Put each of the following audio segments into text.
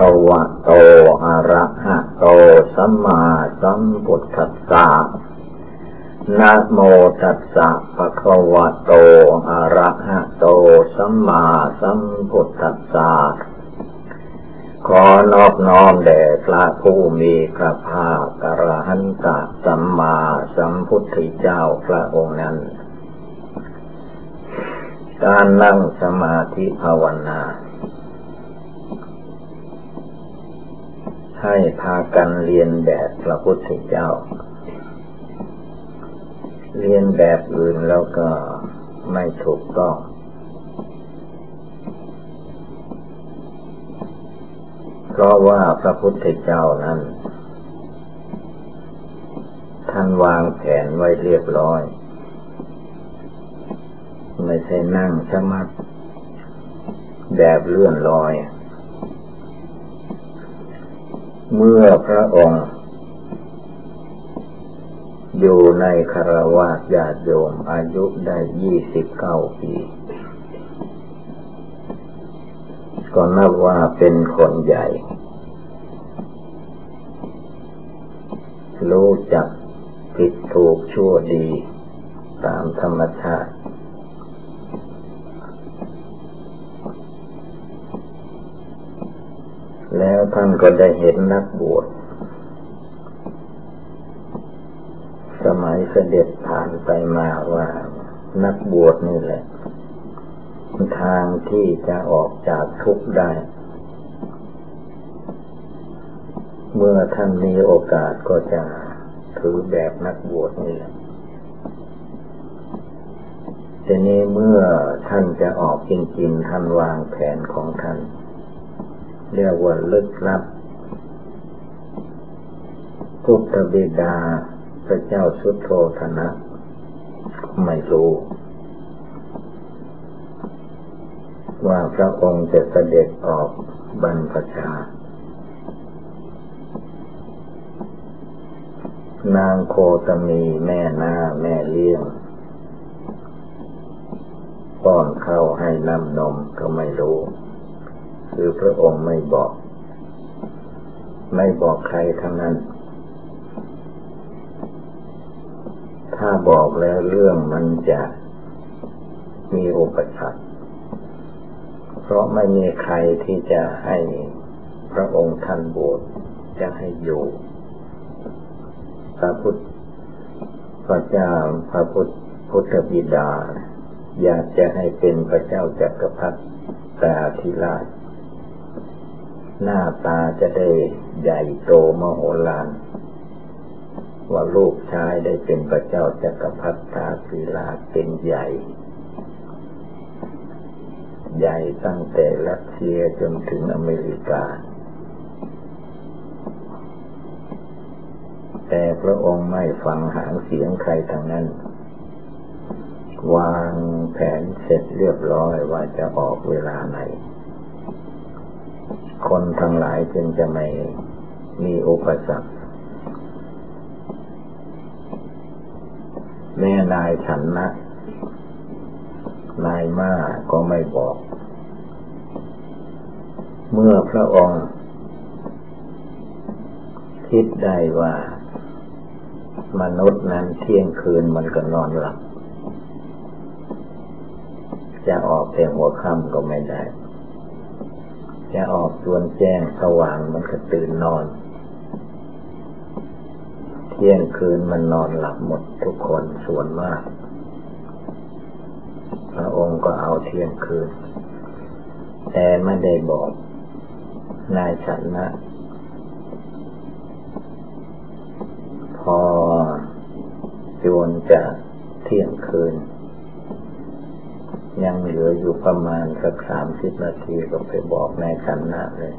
ตวะโตอะระหะโตสัมมาสัมพุทธัสสะนะโมตัสสะภะคะวะโตอะระหะโตสัมมาสัมพุทธัสสะขอนอบน้อมแด่พระผู้มีพระภาคกระหันตะสัมมาสัมพุทธเจ้าพระองค์นั้น การนั่งสมาธิภาวนา ให้พากันเรียนแบบพระพุทธเจ้า เรียนแบบอื่นแล้วก็ไม่ถูกต้อง เพราะว่าพระพุทธเจ้านั้น ท่านวางแผนไว้เรียบร้อย ไม่ใช่นั่งสมาธิแบบเลื่อนลอย เมื่อพระองค์ อยู่ในคารวะญาติโยมอายุได้ยี่สิบเก้าปี ก็นับว่าเป็นคนใหญ่ รู้จักผิดถูกชั่วดี ตามธรรมชาติ แล้วท่านก็ได้เห็นนักบวช สมัยเสด็จผ่านไปมาว่านักบวชนี่แหละ ทางที่จะออกจากทุกข์ได้ เมื่อท่านมีโอกาสก็จะถือแบบนักบวชนี่แหละทีนี้เมื่อท่านจะออกจริงๆท่านวางแผนของท่าน เรียกว่าลึกลับพุทธบิดาพระเจ้าสุโธธนะ ไม่รู้ ว่าพระองค์จะเสด็จออกบรรพชานางโคตมีแม่นาแม่เลี้ยงป้อนเข้าให้น้ำนมก็ไม่รู้ คือพระองค์ไม่บอก ไม่บอกใครทั้งนั้น ถ้าบอกแล้วเรื่องมันจะมีอุปสรรคเพราะไม่มีใครที่จะให้พระองค์ท่านบวชจะให้อยู่ พระพุทธพระเจ้าพระพุทธพุทธบิดา อยากจะให้เป็นพระเจ้าจักรพรรดิแต่ธิราช หน้าตาจะได้ใหญ่โตมโหฬารว่าลูกชายได้เป็นพระเจ้าจักรพรรดิตาศิลาเป็นใหญ่ ใหญ่ตั้งแต่รัสเซียจนถึงอเมริกา แต่พระองค์ไม่ฟังหางเสียงใครทางนั้น วางแผนเสร็จเรียบร้อยว่าจะออกเวลาไหน คนทั้งหลายจึงจะไม่มีอุปสรรคแม่นายฉันนะ นายมาก็ไม่บอก เมื่อพระองค์ คิดได้ว่า มนุษย์นั้นเที่ยงคืนมันก็นอนหลับ จะออกแต่หัวค่ำก็ไม่ได้ จะออกจวนแจ้งสว่างมันก็ตื่นนอน เที่ยงคืนมันนอนหลับหมดทุกคนส่วนมาก พระองค์ก็เอาเที่ยงคืน แต่ไม่ได้บอกนายฉันนะ พอจวนจะเที่ยงคืน ยังเหลืออยู่ประมาณสักสามสิบนาทีก็ไปบอกนายขันนาเลย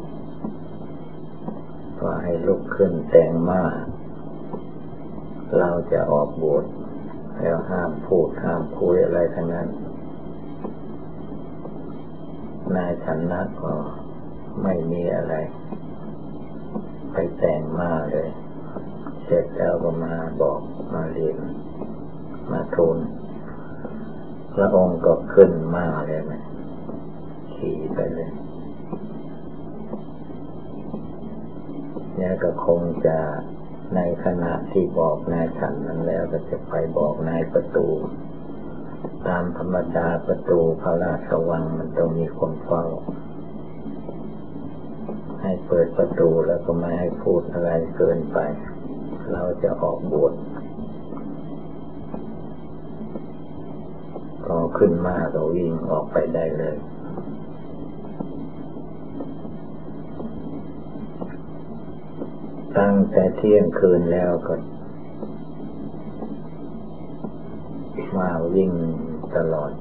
ว่าให้ลุกขึ้นแต่งมาเราจะออกบวชแล้วห้ามพูดห้ามคุยอะไรทั้งนั้น นายฉันนะก็ไม่มีอะไร ไปแต่งมาเลย เสร็จแล้วก็มาบอกมาเรียนมาทูล พระองค์ก็ขึ้นมาเลยนะขี่ไปเลยเนี่ยก็คงจะในขณะที่บอกนายฉันนั้นแล้วก็จะไปบอกนายประตู ตามธรรมดาประตูพระราชวังมันต้องมีคนเฝ้า ให้เปิดประตูแล้วก็ไม่ให้พูดอะไรเกินไป เราจะออกบวช พอขึ้นมาก็วิ่งออกไปได้เลย ตั้งแต่เที่ยงคืนแล้วก็ มาวิ่งตลอด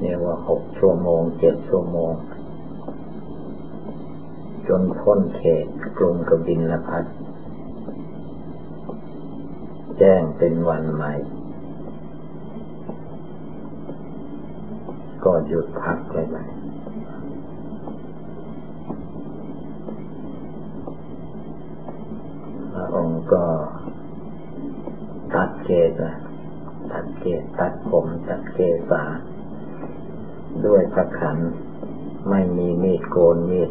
เรียกว่าหกชั่วโมงเจ็ดชั่วโมง จนพ้นเขตกรุงกบินละพัดแจ้งเป็นวันใหม่ ก็หยุดพักไปไหมพระองค์ก็ตัดเกศตัดเกศตัดผมตัดเกศาด้วยพระขัน ไม่มีมีดโกนมีด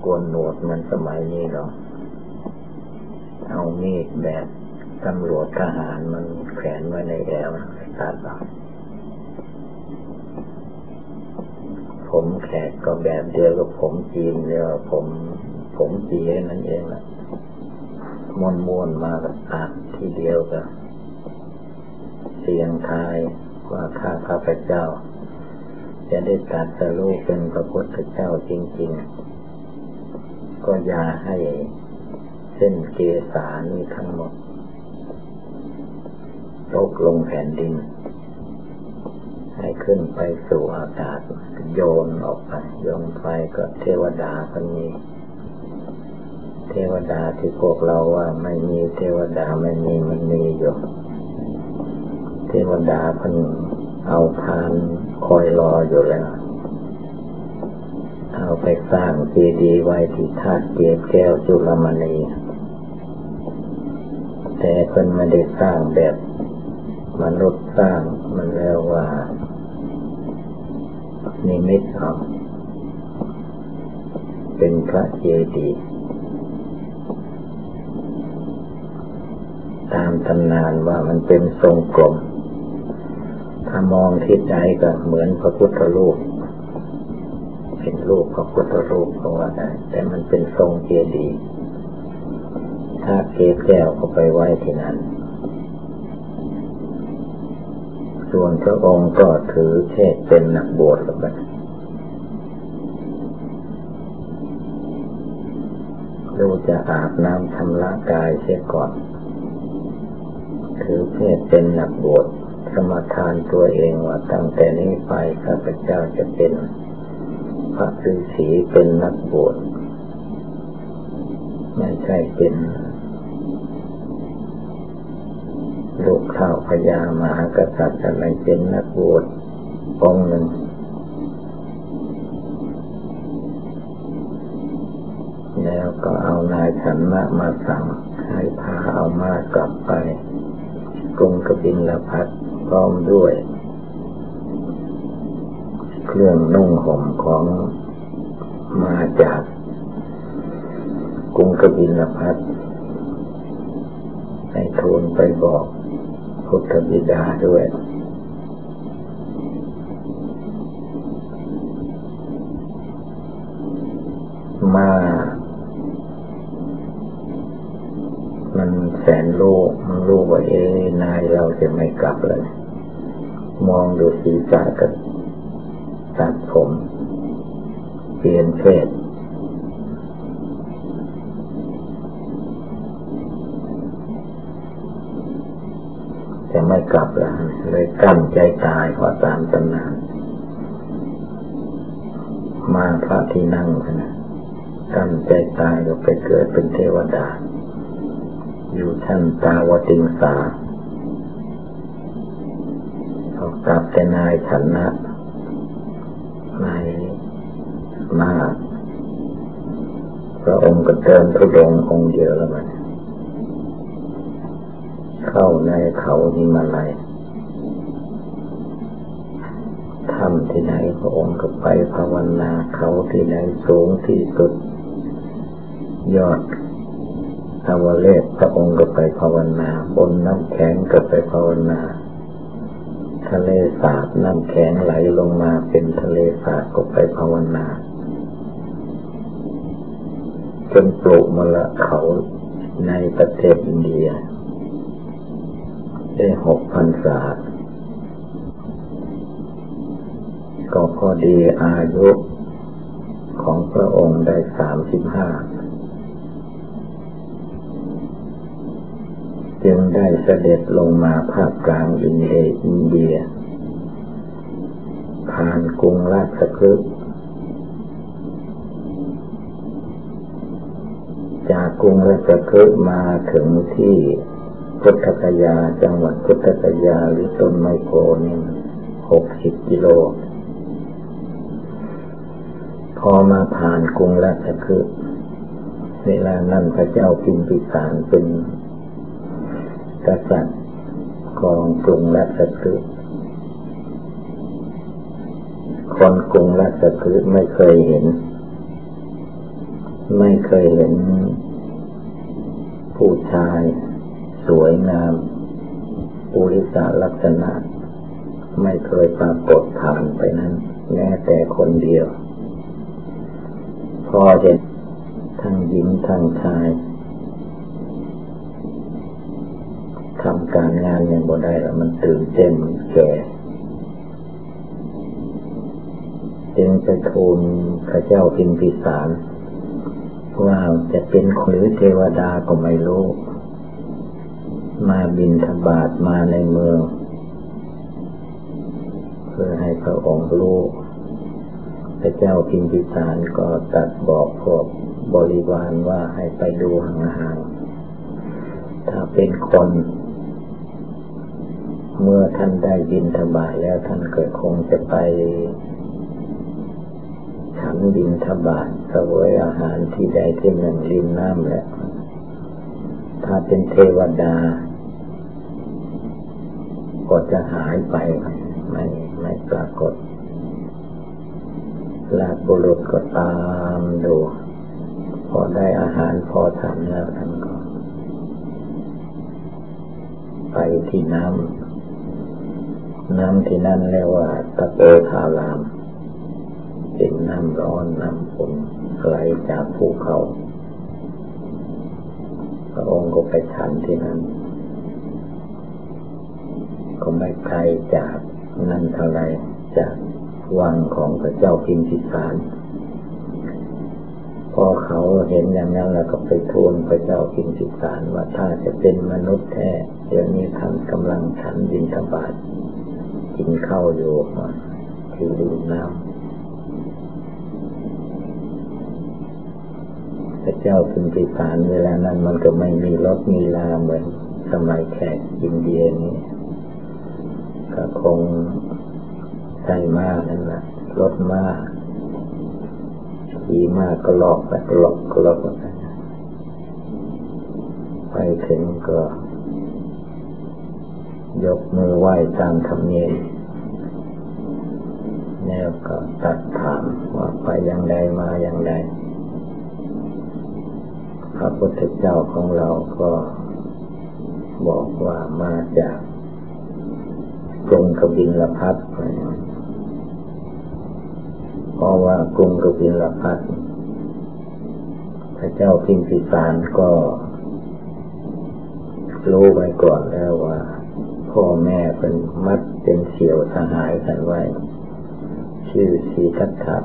โกนหนวดมันสมัยนี้หรอกเอามีดแบบตำรวจทหารมันแขวนไว้ในแอวตัดออก ผมแขกก็แบบเดียวกับผมจีนเรียกว่าผมผมจีนนั่นเองแหละมวนมวนมากับตัดทีเดียวกับเสียงทายว่าข้าพระพเจ้า จะได้ตัดสรูปเป็นพระพุทธเจ้าจริง ๆ ก็อย่าให้เส้นเกสานี้ทั้งหมดตกลงแผ่นดิน ให้ขึ้นไปสู่อากาศโยนออกไปโยนไปก็เทวดาคนนี้เทวดาที่พวกเราว่าไม่มีเทวดาไม่มีมันมีอยู่เทวดาคนเอาทานคอยรออยู่แล้ว เอาไปสร้างเจดีย์ไว้ที่ธาตุเกศแก้วจุลมณีแต่เพิ่นไม่ได้สร้างแบบมนุษย์สร้างมันแล้วว่า นิมิตเอาเป็นพระเจดีย์ตามตำนานว่ามันเป็นทรงกลม ถ้ามองทิศใดก็เหมือนพระพุทธรูปเป็นรูปพระพุทธรูปก็ว่าได้แต่มันเป็นทรงเจดีย์ถ้าเกศแก้วก็ไปไว้ที่นั้น ส่วนพระองค์ก็ถือเทศเป็นนักบวชแล้วกันดูจะอาบน้ำชำระกายเสียก่อน ถือเพศเป็นนักบวชสมทานตัวเองว่าตั้งแต่นี้ไปข้าพเจ้าจะเป็นพระฤาษีเป็นนักบวชไม่ใช่เป็น ลูกข้าวพญามหากษัตริย์อะไรเป็นนักบวชองหนึ่ง แล้วก็เอานายฉันมะมาสั่งให้พาเอามากลับไป กรุงกบินละพัดพร้อมด้วย เครื่องนุ่งห่มของมาจากกรุงกบินละพัดให้ทูลไปบอก พุทธบิดาด้วย มา มันแสนลูกมันรู้ว่าเอ๊นายเราจะไม่กลับเลย มองดูศีรษะกันตัดผม เปลี่ยนเพศ จะไม่กลับแล้วเลยกั้นใจตายเพราะตามตำนานมาพระที่นั่งนะกั้นใจตายก็ไปเกิดเป็นเทวดา อยู่ชั้นตาวติงสาเขากลับแต่นายฉันนะนายมาพระองค์ก็เดินทุดงองค์เดียวแล้วมัน เข้าในเขาหิมาลัยทำที่ไหนพระองค์ก็ไปภาวนาเขาที่ไหนสูงที่สุด ยอดอาวเลศพระองค์ก็ไปภาวนา บนน้ำแข็งก็ไปภาวนา ทะเลสาบน้ำแข็งไหลลงมาเป็นทะเลสาบก็ไปภาวนาจนปลูกมละเขาในประเทศอินเดีย ได้หกพันศาก็พอดีอายุของพระองค์ได้สามสิบห้าจึงได้เสด็จลงมาภาคกลางอินเดียอินเดีย ผ่านกรุงราชคฤห์จากกรุงราชคฤห์มาถึงที่ พุทธคยา จังหวัดพุทธคยาหรือต้นไมโครนี่หกสิบกิโล พอมาผ่านกรุงราชคฤห์เวลานั้นพระเจ้าพิมพิสารเป็นกษัตริย์ของกรุงราชคฤห์คนกรุงราชคฤห์ไม่เคยเห็น ไม่เคยเห็น ผู้ชาย สวยงามปุริสาลักษณะ ไม่เคยปรากฏผ่านไปนั้น แม้แต่คนเดียว พอเห็นทั้งหญิงทั้งชายทำการงานยังบ่ได้แล้วมันตื่นเต้นแก่จึงจะทูลพระเจ้าพิมพิสาร ว่าจะเป็นหรือเทวดาก็ไม่รู้ มาบินทบาทมาในเมือง เพื่อให้พระองค์รู้พระเจ้าพิมพิสารก็ตัดบอกพวกบริวารว่าให้ไปดูห่างๆ ถ้าเป็นคน เมื่อท่านได้บินธบาตแล้วท่านเกิดคงจะไปฉันบินธบาตสวยอาหารที่ใดที่หนึ่งริมน้ำแหละ ถ้าเป็นเทวดา ก็จะหายไปไม่ไม่ปรากฏลาบุรุษก็ตามดูพอได้อาหารพอทำแล้วท่านก็ ไปที่น้ำน้ำที่นั่นเรียกว่าตะโกธารามเป็นน้ำร้อนน้ำฝนไหลจากภูเขา พระองค์ก็ไปฉันที่นั่นก็ไม่ไกลจากนั่นเท่าไรจากวังของพระเจ้าพิมพิสาร พอเขาเห็นอย่างนั้นแล้วก็ไปทูลพระเจ้าพิมพิสารว่าถ้าจะเป็นมนุษย์แท้เดี๋ยวนี้ท่านกำลังฉันบินทบาทกินข้าวอยู่ที่ริมน้ำ พระเจ้าพิมพิสารเวลานั้นมันก็ไม่มีรถมีลาเหมือนสมัยแขกอินเดียนี้ก็คงใช่มากนั่นแหละรถมากขี่มากก็ลอกไปหลอกก็ลอกไปถึงก็ ยกมือไหว้ตามธรรมเนียมแล้วก็ตัดถามว่าไปอย่างใดมาอย่างใด พระพุทธเจ้าของเราก็บอกว่ามาจากกรุงกบินลพัทเพราะว่ากรุงกบินลพัทพระเจ้าพิมพิสารก็รู้ไว้ก่อนแล้วว่า พ่อแม่เป็นมัดเป็นเสี่ยวสหายกันไว้ ชื่อสีทัตถะ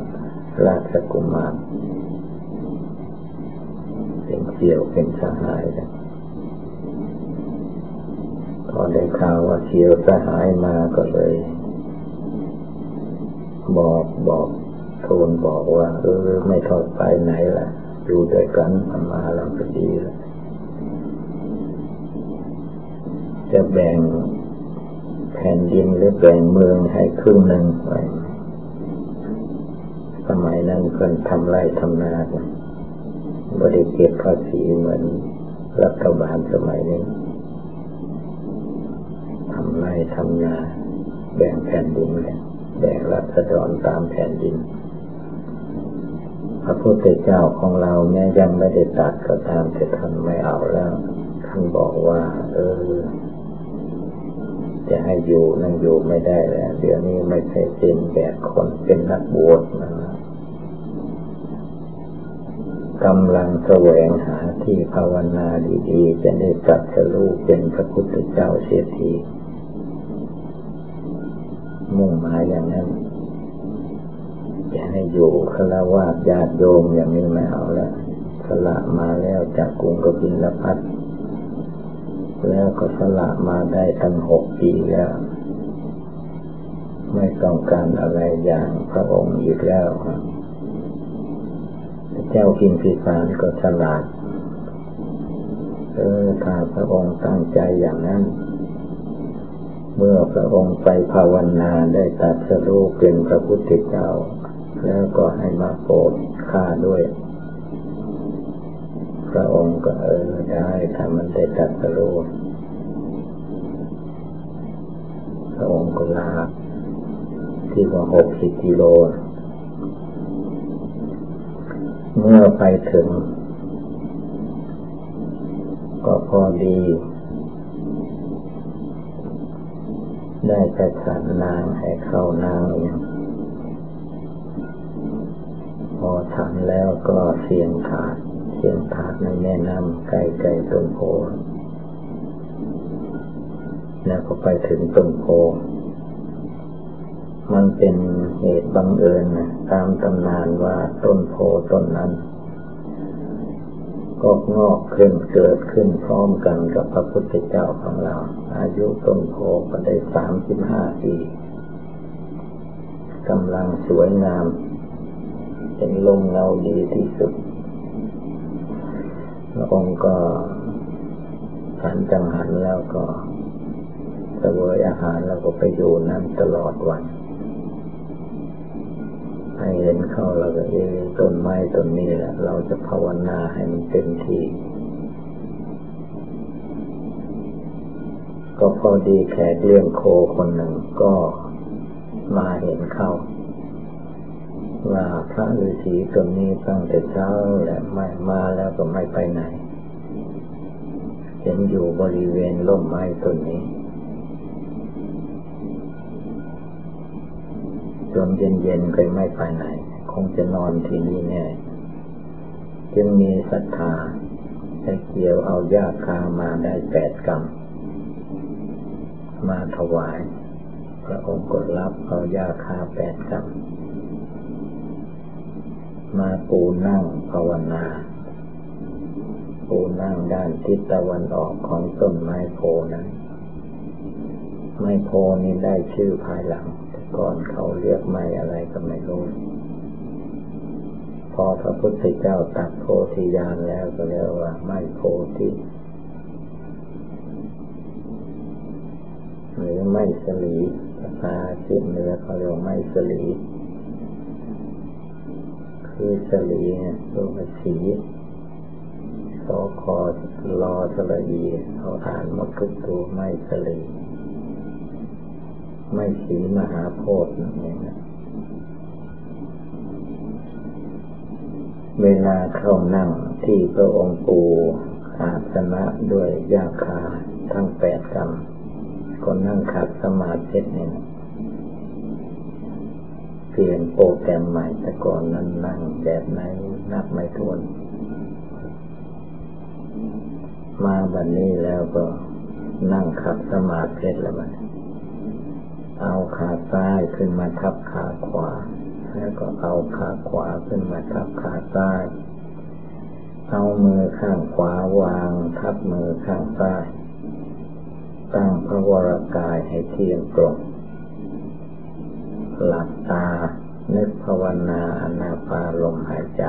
ราชกุมาร เป็นเสี่ยวเป็นสหายกันพอได้ข่าวว่าเสี่ยวสหายมาก็เลย บอกบอกโทูลบอกว่าเออไม่ทอดไปไหนล่ะอยู่ด้วยกันมาแล้วก็ดีแล้วจะแบ่งแผ่นดินหรือแบ่งเมืองให้ครึ่งหนึ่งไว้สมัยนั้นเพิ่นทำไรทำนา บริเก็บภาษีเหมือนรัฐบาลสมัยนี้ทำไรทำนาแบ่งแผ่นดินแบ่งรัฐดรตามแผ่นดิน พระพุทธเจ้าของเราแม้ยังไม่ได้ตัดก็ตามแต่ท่านไม่เอาแล้วท่านบอกว่า เออ จะให้อยู่นั่งอยู่ไม่ได้แล้ว เดี๋ยวนี้ไม่ใช่เป็นแบบคนเป็นนักบวชนะ กำลังแสวงหาที่ภาวนาดีๆ จะได้ตัดสรูปเป็นพระพุทธเจ้าเสียทีมุ่งหมายอย่างนั้นจะให้อยู่คารวะญาติโยมอย่างนี้ไม่เอาแล้วสละมาแล้วจากกรุงกบินละพัดแล้วก็สละมาได้ตั้งหกปีแล้ว ไม่ต้องการอะไรอย่างพระองค์อีกแล้ว เจ้าพิมพิสารก็ฉลาด เออถ้าพระองค์ตั้งใจอย่างนั้น เมื่อพระองค์ไปภาวนาได้ตัดสรู้เป็นพระพุทธเจ้า แล้วก็ให้มาโปรดข้าด้วย พระองค์ก็เออได้ถ้ามันได้ตัดสรู้พระองค์ก็ลาที่ว่าหกสิบกิโล เมื่อไปถึง ก็พอดี ได้ไปฉันนางให้เข้านางอย่างพอฉันแล้วก็เสียงถาดเสียงถาดในแม่น้ำไกลไกลต้นโพแล้วก็ไปถึงต้นโพ มันเป็นเหตุบังเอิญนะตามตำนานว่าต้นโพต้นนั้นก็งอกขึ้นเกิดขึ้นพร้อมกันกับพระพุทธเจ้าของเรา อายุต้นโพก็ได้สามสิบห้าปีกำลังสวยงาม เป็นลมเงาดีที่สุดพระองค์ก็ฉันจังหันแล้วก็เสวยอาหารแล้วก็ไปอยู่นั่นตลอดวัน ให้เห็นเข้าเราก็เอต้นไม้ต้นนี้แหละเราจะภาวนาให้มันเต็มที่ ก็พอดีแขกเลี้ยงโคคนหนึ่งก็มาเห็นเข้าว่าพระฤาษีตนนี้ตั้งแต่เช้าแหละไม่มาแล้วก็ไม่ไปไหน เห็นอยู่บริเวณร่มไม้ต้นนี้ จนเย็นๆก็ไม่ไปไหน คงจะนอนที่นี่แน่ จึงมีศรัทธาให้เกี่ยวเอายาคามาได้แปดกรรมมาถวาย พระองค์กดรับเอายาคาแปดกรรมมาปูนั่งภาวนาปูนั่งด้านทิศตะวันออกของต้นไม้โพนั้น ไม้โพนี้ได้ชื่อภายหลัง ก่อนเขาเรียกไม้อะไรก็ไม่รู้ พอพระพุทธเจ้าตัดโพธิญาณแล้วก็เรียกว่าไม้โพธิหรือไม้สลีภาษาจีนเหนือเขาเรียกไม้สลีคือสลีเนี่ยตัวสีสอคอรอสลีเขาอ่านหมดทุกตัวไม่สลี ไม่สีมหาโพธิ์นี่นะเวลาเข้านั่งที่พระองค์ปูอาสนะด้วยยาคาทั้งแปดกรรมก็นั่งขัดสมาธิเนี่ยเปลี่ยนโปรแกรมใหม่แต่ก่อนนั้นนั่งแบบไหนนับไม่ทวน มาบันนี้แล้วก็นั่งขับสมาธิแล้วมัน เอาขาซ้ายขึ้นมาทับขาขวา แล้วก็เอาขาขวาขึ้นมาทับขาซ้าย เอามือข้างขวาวางทับมือข้างซ้าย ตั้งพระวรากายให้เที่ยงตรงหลับตา นึกภาวนาอนาปาลมหายใจ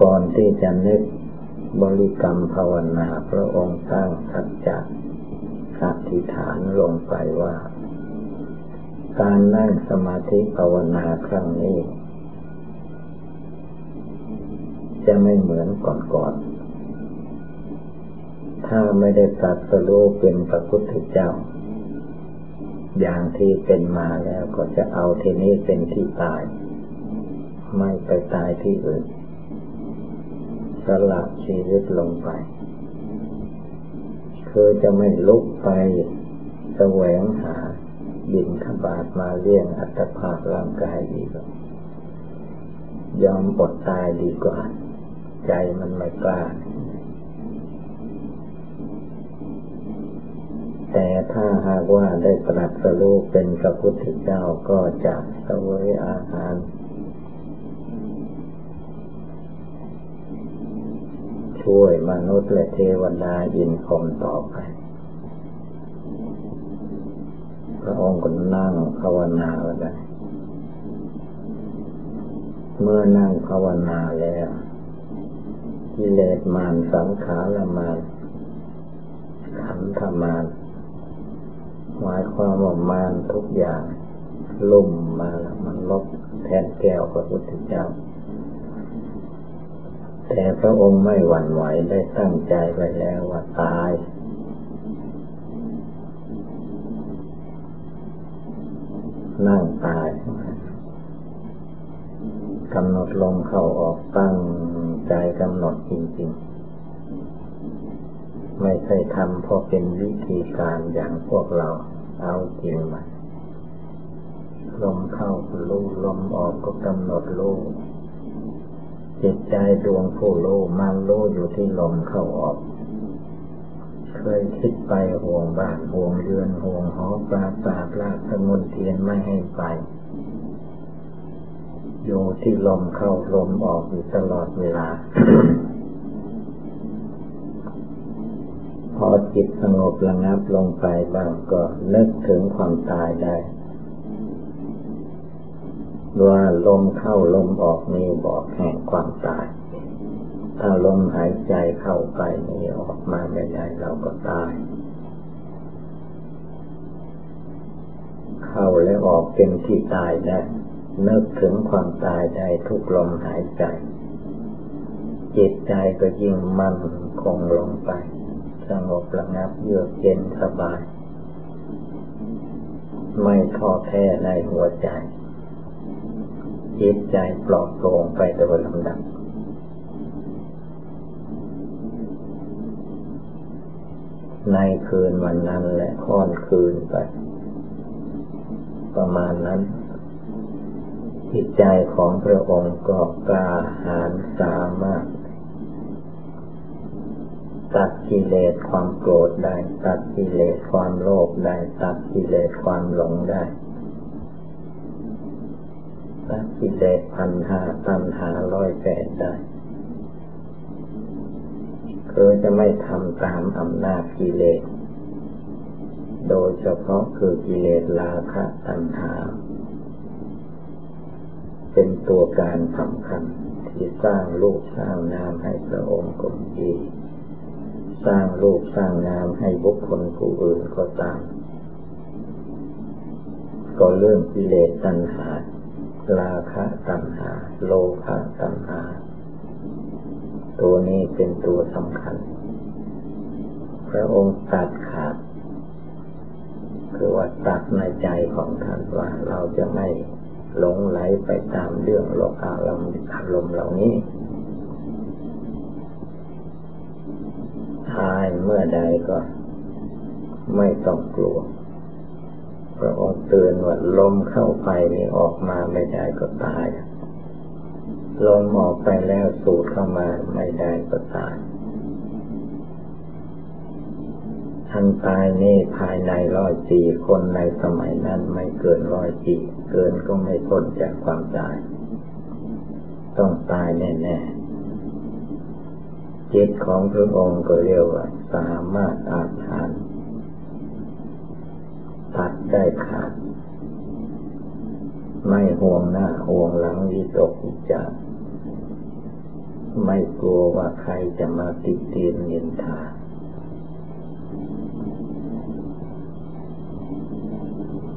ก่อนที่จะนึกบริกรรมภาวนาพระองค์ตั้งสัจจะ อธิษฐานลงไปว่า การนั่งสมาธิภาวนาครั้งนี้ จะไม่เหมือนก่อนๆ ถ้าไม่ได้ตัดสโลเป็นพระพุทธเจ้า อย่างที่เป็นมาแล้วก็จะเอาที่นี้เป็นที่ตาย ไม่ไปตายที่อื่นสละชีวิตลงไป คือจะไม่ลุกไปแสวงหาบินขบาทมาเลี้ยงอัตภาพร่างกายอีกว่ายอมอดตายดีกว่า ใจมันไม่กล้า แต่ถ้าหากว่าได้ตรัสรู้เป็นพระพุทธเจ้าก็จะเสวยอาหาร ช่วยมนุษย์และเทวดาอินพรมต่อไป พระองค์ก็นั่งภาวนาแล้วเมื่อนั่งภาวนาแล้วกิเลสมารสังขารมารขันธมารหมายความว่ามารทุกอย่าง ลุ่มมาแล้วมันลบแทนแก้วพระพุทธเจ้า แต่พระองค์ไม่หวั่นไหวได้ตั้งใจไว้แล้วว่าตาย นั่งตายกำหนดลมเข้าออกตั้งใจกำหนดจริงๆ ไม่ใช่ทำเพราะเป็นวิธีการอย่างพวกเราเอาจริงมาลมเข้าก็รู้ลมออกก็กำหนดรู้ จิตใจดวงผู้รู้มันรู้อยู่ที่ลมเข้าออก เคยคิดไปห่วงบ้านห่วงเรือนห่วงหอปราสาทลาสมุนเทียนไม่ให้ไปโยที่ลมเข้าลมออกอยู่ตลอดเวลา พอจิตสงบระงับลงไปบ้างก็นึกถึงความตายได้ ว่าลมเข้าลมออกนี้บอกแห่งความตาย ถ้าลมหายใจเข้าไปนี่ออกมาไม่ได้เราก็ตาย เข้าและออกเป็นที่ตายได้นึกถึงความตายได้ทุกลมหายใจ จิตใจก็ยิ่งมั่นคงลงไป สงบระงับเยือกเย็นสบาย ไม่ท้อแท้ในหัวใจ จิตใจปลอดโปร่งไปโดยลำดับในคืนวันนั้นและค่อนคืนไป ประมาณนั้น จิตใจของพระองค์ก็กล้าหาญสามารถ ตัดกิเลสความโกรธได้ ตัดกิเลสความโลภได้ ตัดกิเลสความหลงได้ ตัดกิเลสพันหาตัณหาร้อยแปดได้ คือจะไม่ทำตามอำนาจกิเลส โดยเฉพาะคือกิเลสราคะตัณหา เป็นตัวการสำคัญที่สร้างรูปสร้างนามให้พระองค์กงดีสร้างรูปสร้างนามให้บุคคลผู้อื่นก็ตาม ก็เรื่องกิเลสตัณหา ราคะตัณหา โลภะตัณหา ตัวนี้เป็นตัวสำคัญ พระองค์ตัดขาด คือว่าตัดในใจของท่านว่าเราจะไม่หลงไหลไปตามเรื่องโลกอารมณ์อารมณ์เหล่านี้ตายเมื่อใดก็ไม่ต้องกลัว พระองค์เตือนว่าลมเข้าไปนี่ออกมาไม่ได้ก็ตาย ลมออกไปแล้วสูดเข้ามาไม่ได้ก็ตายทันตายนี่ภายในร้อยปีคนในสมัยนั้นไม่เกินร้อยปีเกินก็ไม่พ้นจากความตาย ต้องตายแน่ๆจิตของพระองค์ก็เรียกว่าสามารถอาถาน ตัดได้ขาด ไม่ห่วงหน้าห่วงหลังวิตกวิจารไม่กลัวว่าใครจะมาติดเตียนเนินทา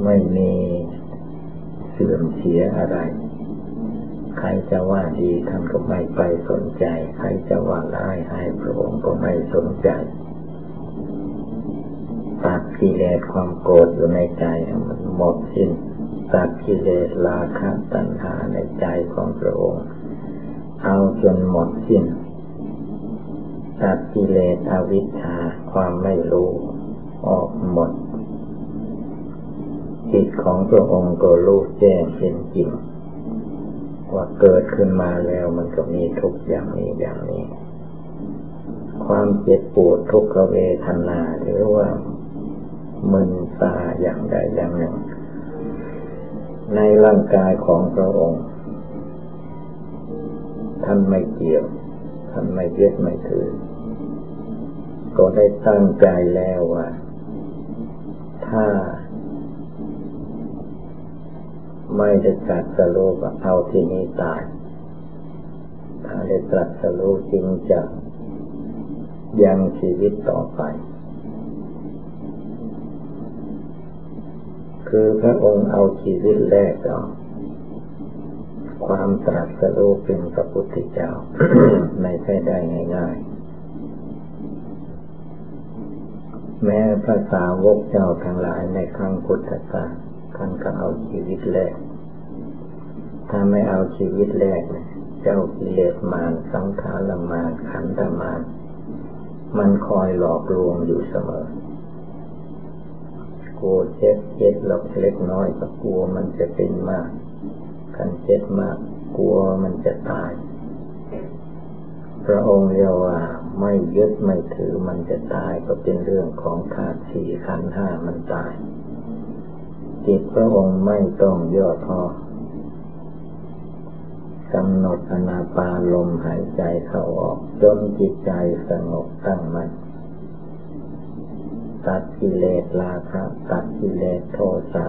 ไม่มีเสื่อมเสียอะไร ใครจะว่าดีท่านก็ไม่ไปสนใจ ใครจะว่าร้ายให้พระองค์ก็ไม่สนใจ กิเลสความโกรธอยู่ในใจมันหมดสิ้นตัดกิเลสราคะตัณหาในใจของพระองค์ เอาจนหมดสิ้นตัดกิเลสอวิชชาความไม่รู้ ออกหมด จิตของพระองค์ก็รู้แจ้งเห็นจริงว่าเกิดขึ้นมาแล้วมันก็มีทุกอย่างนี้อย่างนี้ ความเจ็บปวดทุกขเวทนาหรือว่า มึนตาอย่างใดอย่างหนึ่ง ในร่างกายของพระองค์ ท่านไม่เกี่ยว ท่านไม่ยึดไม่ถือ ก็ได้ตั้งใจแล้วว่า ถ้า ไม่ได้ตรัสรู้ก็เอาที่นี้ตาย ถ้าได้ตรัสรู้จริงจะยังชีวิตต่อไป คือพระองค์เอาชีวิตแรกเอาความตรัสรู้เป็นพระพุทธเจ้า ไม่ใช่ได้ง่ายๆ แม้พระสาวกเจ้าทั้งหลายในครั้งพุทธกาลท่านก็เอาชีวิตแรก ถ้าไม่เอาชีวิตแรกเนี่ยเจ้ากิเลสมารสังขารมารขันธมารมันคอยหลอกลวงอยู่เสมอ ลัวเจ็บเจ็บหลอกเล็กน้อยก็กลัวมันจะเป็นมากกันเจ็บมาก กลัวมันจะตาย พระองค์เรียกว่าไม่ยึดไม่ถือมันจะตายก็เป็นเรื่องของธาตุสี่ขันห้ามันตาย จิตพระองค์ไม่ต้องย่อท้อกำหนดอนาปาลมหายใจเข้าออก จนจิตใจสงบตั้งมัน่น ตัดกิเลสราคะตัดกิเลสโทสะ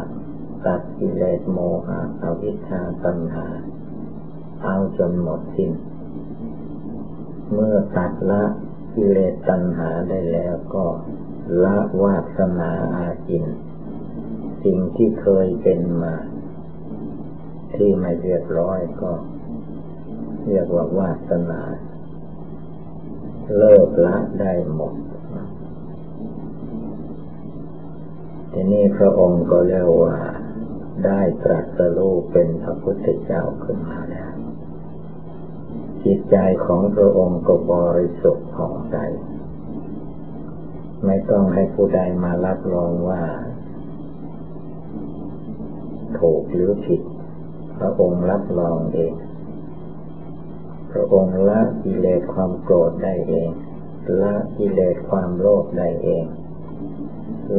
ตัดกิเลสโมหะอวิชชาตัณหา เอาจนหมดสิ้นเมื่อตัดละกิเลสตัณหาได้แล้วก็ละวาสนาอาจิน สิ่งที่เคยเป็นมา ที่ไม่เรียบร้อยก็ เรียกว่าวาสนา เลิกละได้หมด ทีนี้พระองค์ก็เรียกว่า ได้ตรัสรู้เป็นพระพุทธเจ้าขึ้นมาแล้ว จิตใจของพระองค์ก็บริสุทธิ์ผ่องใส ไม่ต้องให้ผู้ใดมารับรองว่า ถูกหรือผิด พระองค์รับรองเอง พระองค์ละกิเลสความโกรธได้เอง ละกิเลสความโลภได้เอง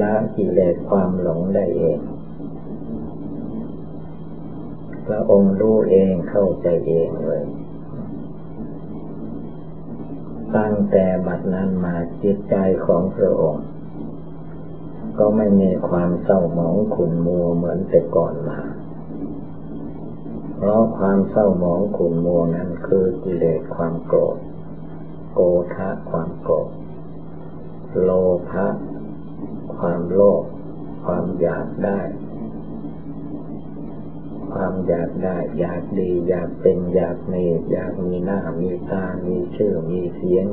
ละกิเลสความหลงได้เอง พระองค์รู้เองเข้าใจเองเลย ตั้งแต่บัดนั้นมาจิตใจของพระองค์ ก็ไม่มีความเศร้าหมองขุ่นมัวเหมือนแต่ก่อนมา เพราะความเศร้าหมองขุ่นมัวนั้นคือกิเลสความโกรธ โกธะความโกรธ โลภะ ความโลภความอยากได้ ความอยากได้ อยากดี อยากเป็นอยากมีอยากมีหน้ามีตา มีชื่อมีเสียง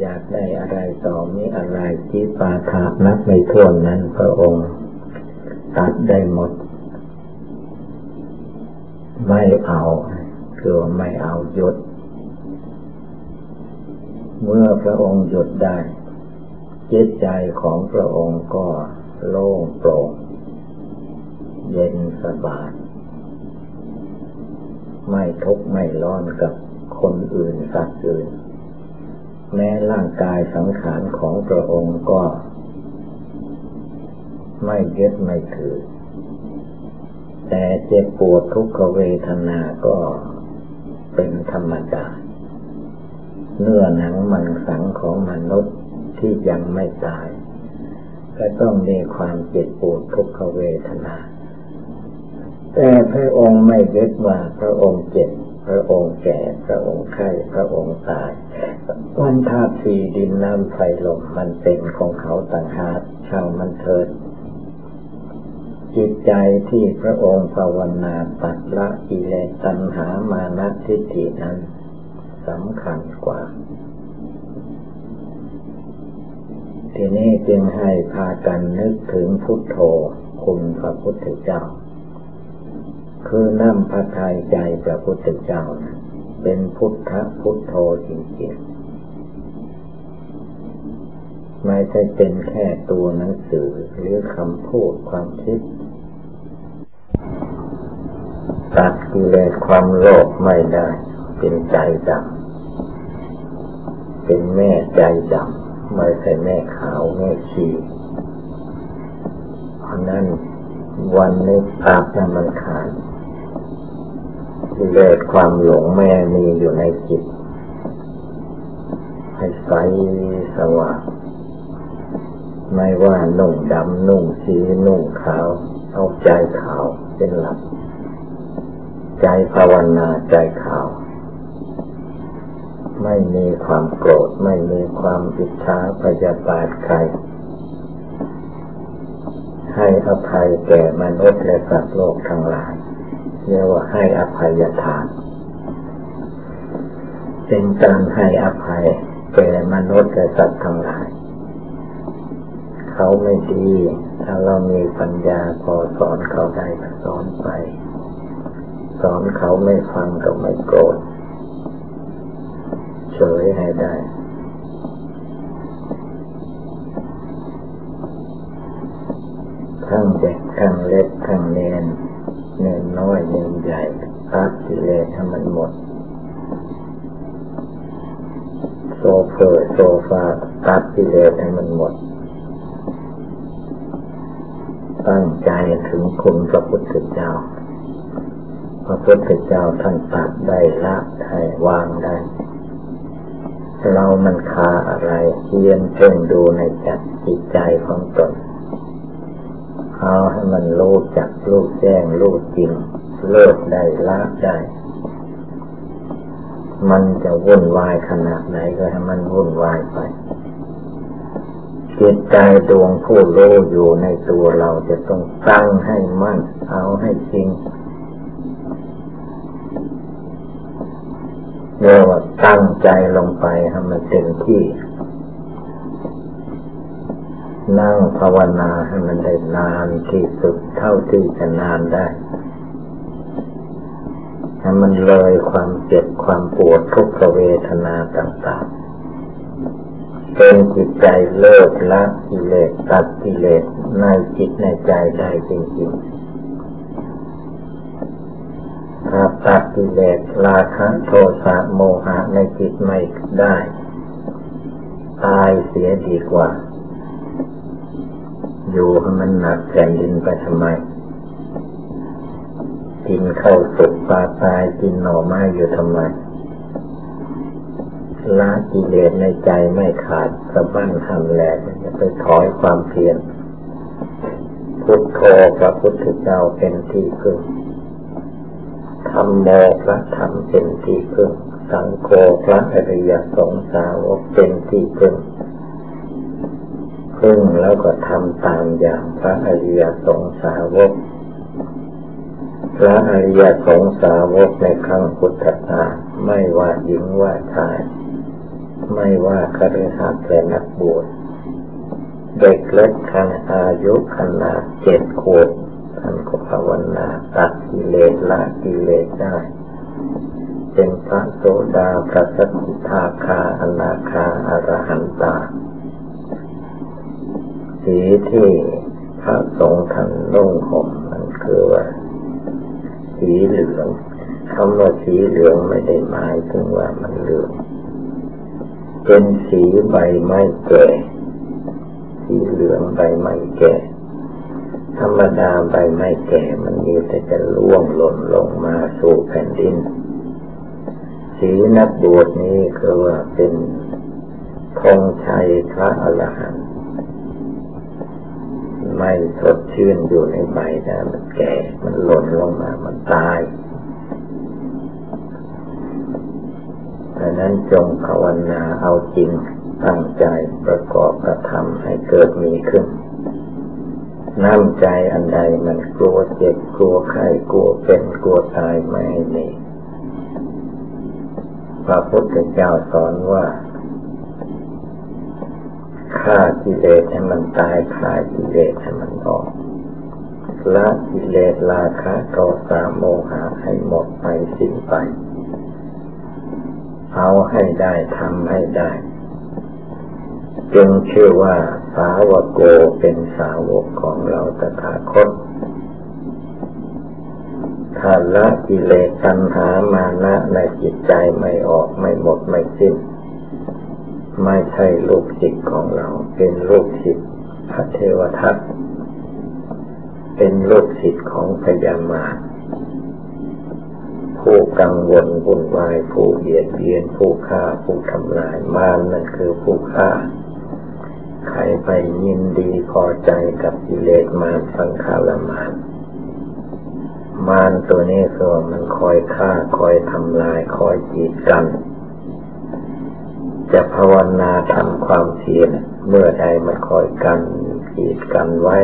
อยากได้อะไรต่อมีอะไรที่ปาถานับในท่วนนั้นพระองค์ ตัดได้หมด ไม่เอาคือไม่เอาหยุด เมื่อพระองค์หยุดได้ จิตใจของพระองค์ก็โล่งโปร่ง เย็นสบาย ไม่ทุกข์ไม่ร้อนกับคนอื่นสัตว์อื่น แม้ร่างกายสังขารของพระองค์ก็ ไม่ยึดไม่ถือ แต่เจ็บปวดทุกขเวทนาก็เป็นธรรมดาเนื้อหนังมังสังของมนุษย์ ที่ยังไม่ตาย ก็ต้องมีความเจ็บปวดทุกขเวทนา แต่พระองค์ไม่ยึดว่าพระองค์เจ็บพระองค์แก่พระองค์ไข้พระองค์ตายวันธาตุสี่ดินน้ำไฟลมมันเป็นของเขาต่างหากชางมันเถิด จิตใจที่พระองค์ภาวนาตัดละกิเลสตัณหามานะทิฏฐินั้นสำคัญกว่า ทีนี้จึงให้พากันนึกถึงพุทโธคุณพระพุทธเจ้า คือน้ำพระทัยใจพระพุทธเจ้านะเป็นพุทธพุทโธจริงๆ ไม่ใช่เป็นแค่ตัวหนังสือหรือคำพูดความคิด ตัดกิเลสความโลภไม่ได้ เป็นใจดำเป็นแม่ใจดำ ไม่ใช่แม่ขาวแม่ชีเพราะนั้นวันนี้ตัดนั้นมันขาดกิเลสความหลงแม่มีอยู่ในจิต ให้ใสสว่างไม่ว่านุ่งดำนุ่งสีนุ่งขาว เอาใจขาวเป็นหลัก ใจภาวนาใจขาว ไม่มีความโกรธ ไม่มีความอิจฉาพยาบาทใคร ให้อภัยแก่มนุษย์และสัตว์โลกทั้งหลายเรียกว่าให้อภัยทาน เป็นการให้อภัยแก่มนุษย์และสัตว์ทั้งหลาย เขาไม่ดี ถ้าเรามีปัญญาพอสอนเขาได้ก็สอนไป สอนเขาไม่ฟังก็ไม่โกรธ เฉยให้ได้ ทั้งเด็กทั้งเล็กทั้งเณรเณรน้อยเณรใหญ่ตัดกิเลสให้มันหมด โซเฟอร์โซฟาตัดกิเลสให้มันหมด ตั้งใจถึงคุณพระพุทธเจ้าพระพุทธเจ้าท่านตัดได้ละได้วางได้ เรามันคาอะไรเพียนเพ่งดูในจักจิตใจของตนเอาให้มันรู้จักรู้แจ้งรู้จริงเลิกได้ละได้ มันจะวุ่นวายขนาดไหนก็ให้มันวุ่นวายไปจิตใจดวงผู้รู้อยู่ในตัวเราจะต้องตั้งให้มั่นเอาให้จริง เรียกว่าตั้งใจลงไปให้มันเต็มที่ นั่งภาวนาให้มันได้นานที่สุดเท่าที่จะนานได้ให้มันเลยความเจ็บความปวดทุกขเวทนาต่างๆ เป็นจิตใจเลิกละกิเลสตัดกิเลสในจิตในใจได้จริงๆ ถ้าตัดกิเลสราคะโทสะโมหะในจิตไม่ได้ ตายเสียดีกว่า อยู่ให้มันหนักแผ่นดินไปทำไม กินข้าวสุกปลาตายกินหน่อไม้อยู่ทำไมละกิเลสในใจไม่ขาดสะบั้นทำแหลกจะไปถอยความเพียรพุทโธพระพุทธเจ้าเป็นที่พึ่ง ธรรมโมพระธรรมเป็นที่พึ่งสังโฆพระอริยสงสาวกเป็นที่พึ่งพึ่งแล้วก็ทำตามอย่างพระอริยสงสาวก พระอริยสงสาวกในครั้งพุทธกาลไม่ว่าหญิงว่าชาย ไม่ว่าคฤหัสถ์และนักบวชเด็กเล็กขนอายุขนาดเจ็ดขวบ ท่านก็ภาวนาตัดกิเลสละกิเลสได้ เป็นพระโสดาพระสกิทาคาอนาคาอรหันตา สีที่พระสงฆ์ท่านนุ่งห่มมันคือว่าสีเหลืองคำว่าสีเหลืองไม่ได้หมายถึงว่ามันเหลืองเป็นสีใบไม้แก่ สีเหลืองใบไม้แก่ ธรรมดาใบไม้แก่มันมีแต่จะล่วงหล่นลงมาสู่แผ่นดินสีนักบวชนี้คือว่าเป็นธงชัยพระอรหันต์ไม่สดชื่นอยู่ในใบนะมันแก่ มันหล่นลงมา มันตายดังนั้นจงภาวนาเอาจริงตั้งใจประกอบกระทำให้เกิดมีขึ้น น้ำใจอันใดมันกลัวเจ็บกลัวไข้กลัวเป็นกลัวตายไม่มีพระพุทธเจ้าสอนว่าฆ่ากิเลสให้มันตายคลายกิเลสให้มันออกละกิเลสราคะโทสะโมหะให้หมดไปสิ้นไป เอาให้ได้ทำให้ได้ จึงชื่อว่าสาวกโกเป็นสาวกของเราตถาคตถ้าละกิเลสตัณหามานะในจิตใจไม่ออกไม่หมดไม่สิ้น ไม่ใช่ลูกศิษย์ของเรา เป็นลูกศิษย์พระเทวทัตเป็นลูกศิษย์ของพญามาผู้กังวลวุ่นวายผู้เบียดเบียนผู้ฆ่าผู้ทำลายมารนั่นคือผู้ฆ่า ใครไปยินดีพอใจกับกิเลสมารสังขารมารมารตัวนี้คือมันคอยฆ่าคอยทำลายคอยจีดกัน จะภาวนาทำความเพียรเมื่อใดมันคอยกันจีดกันไว้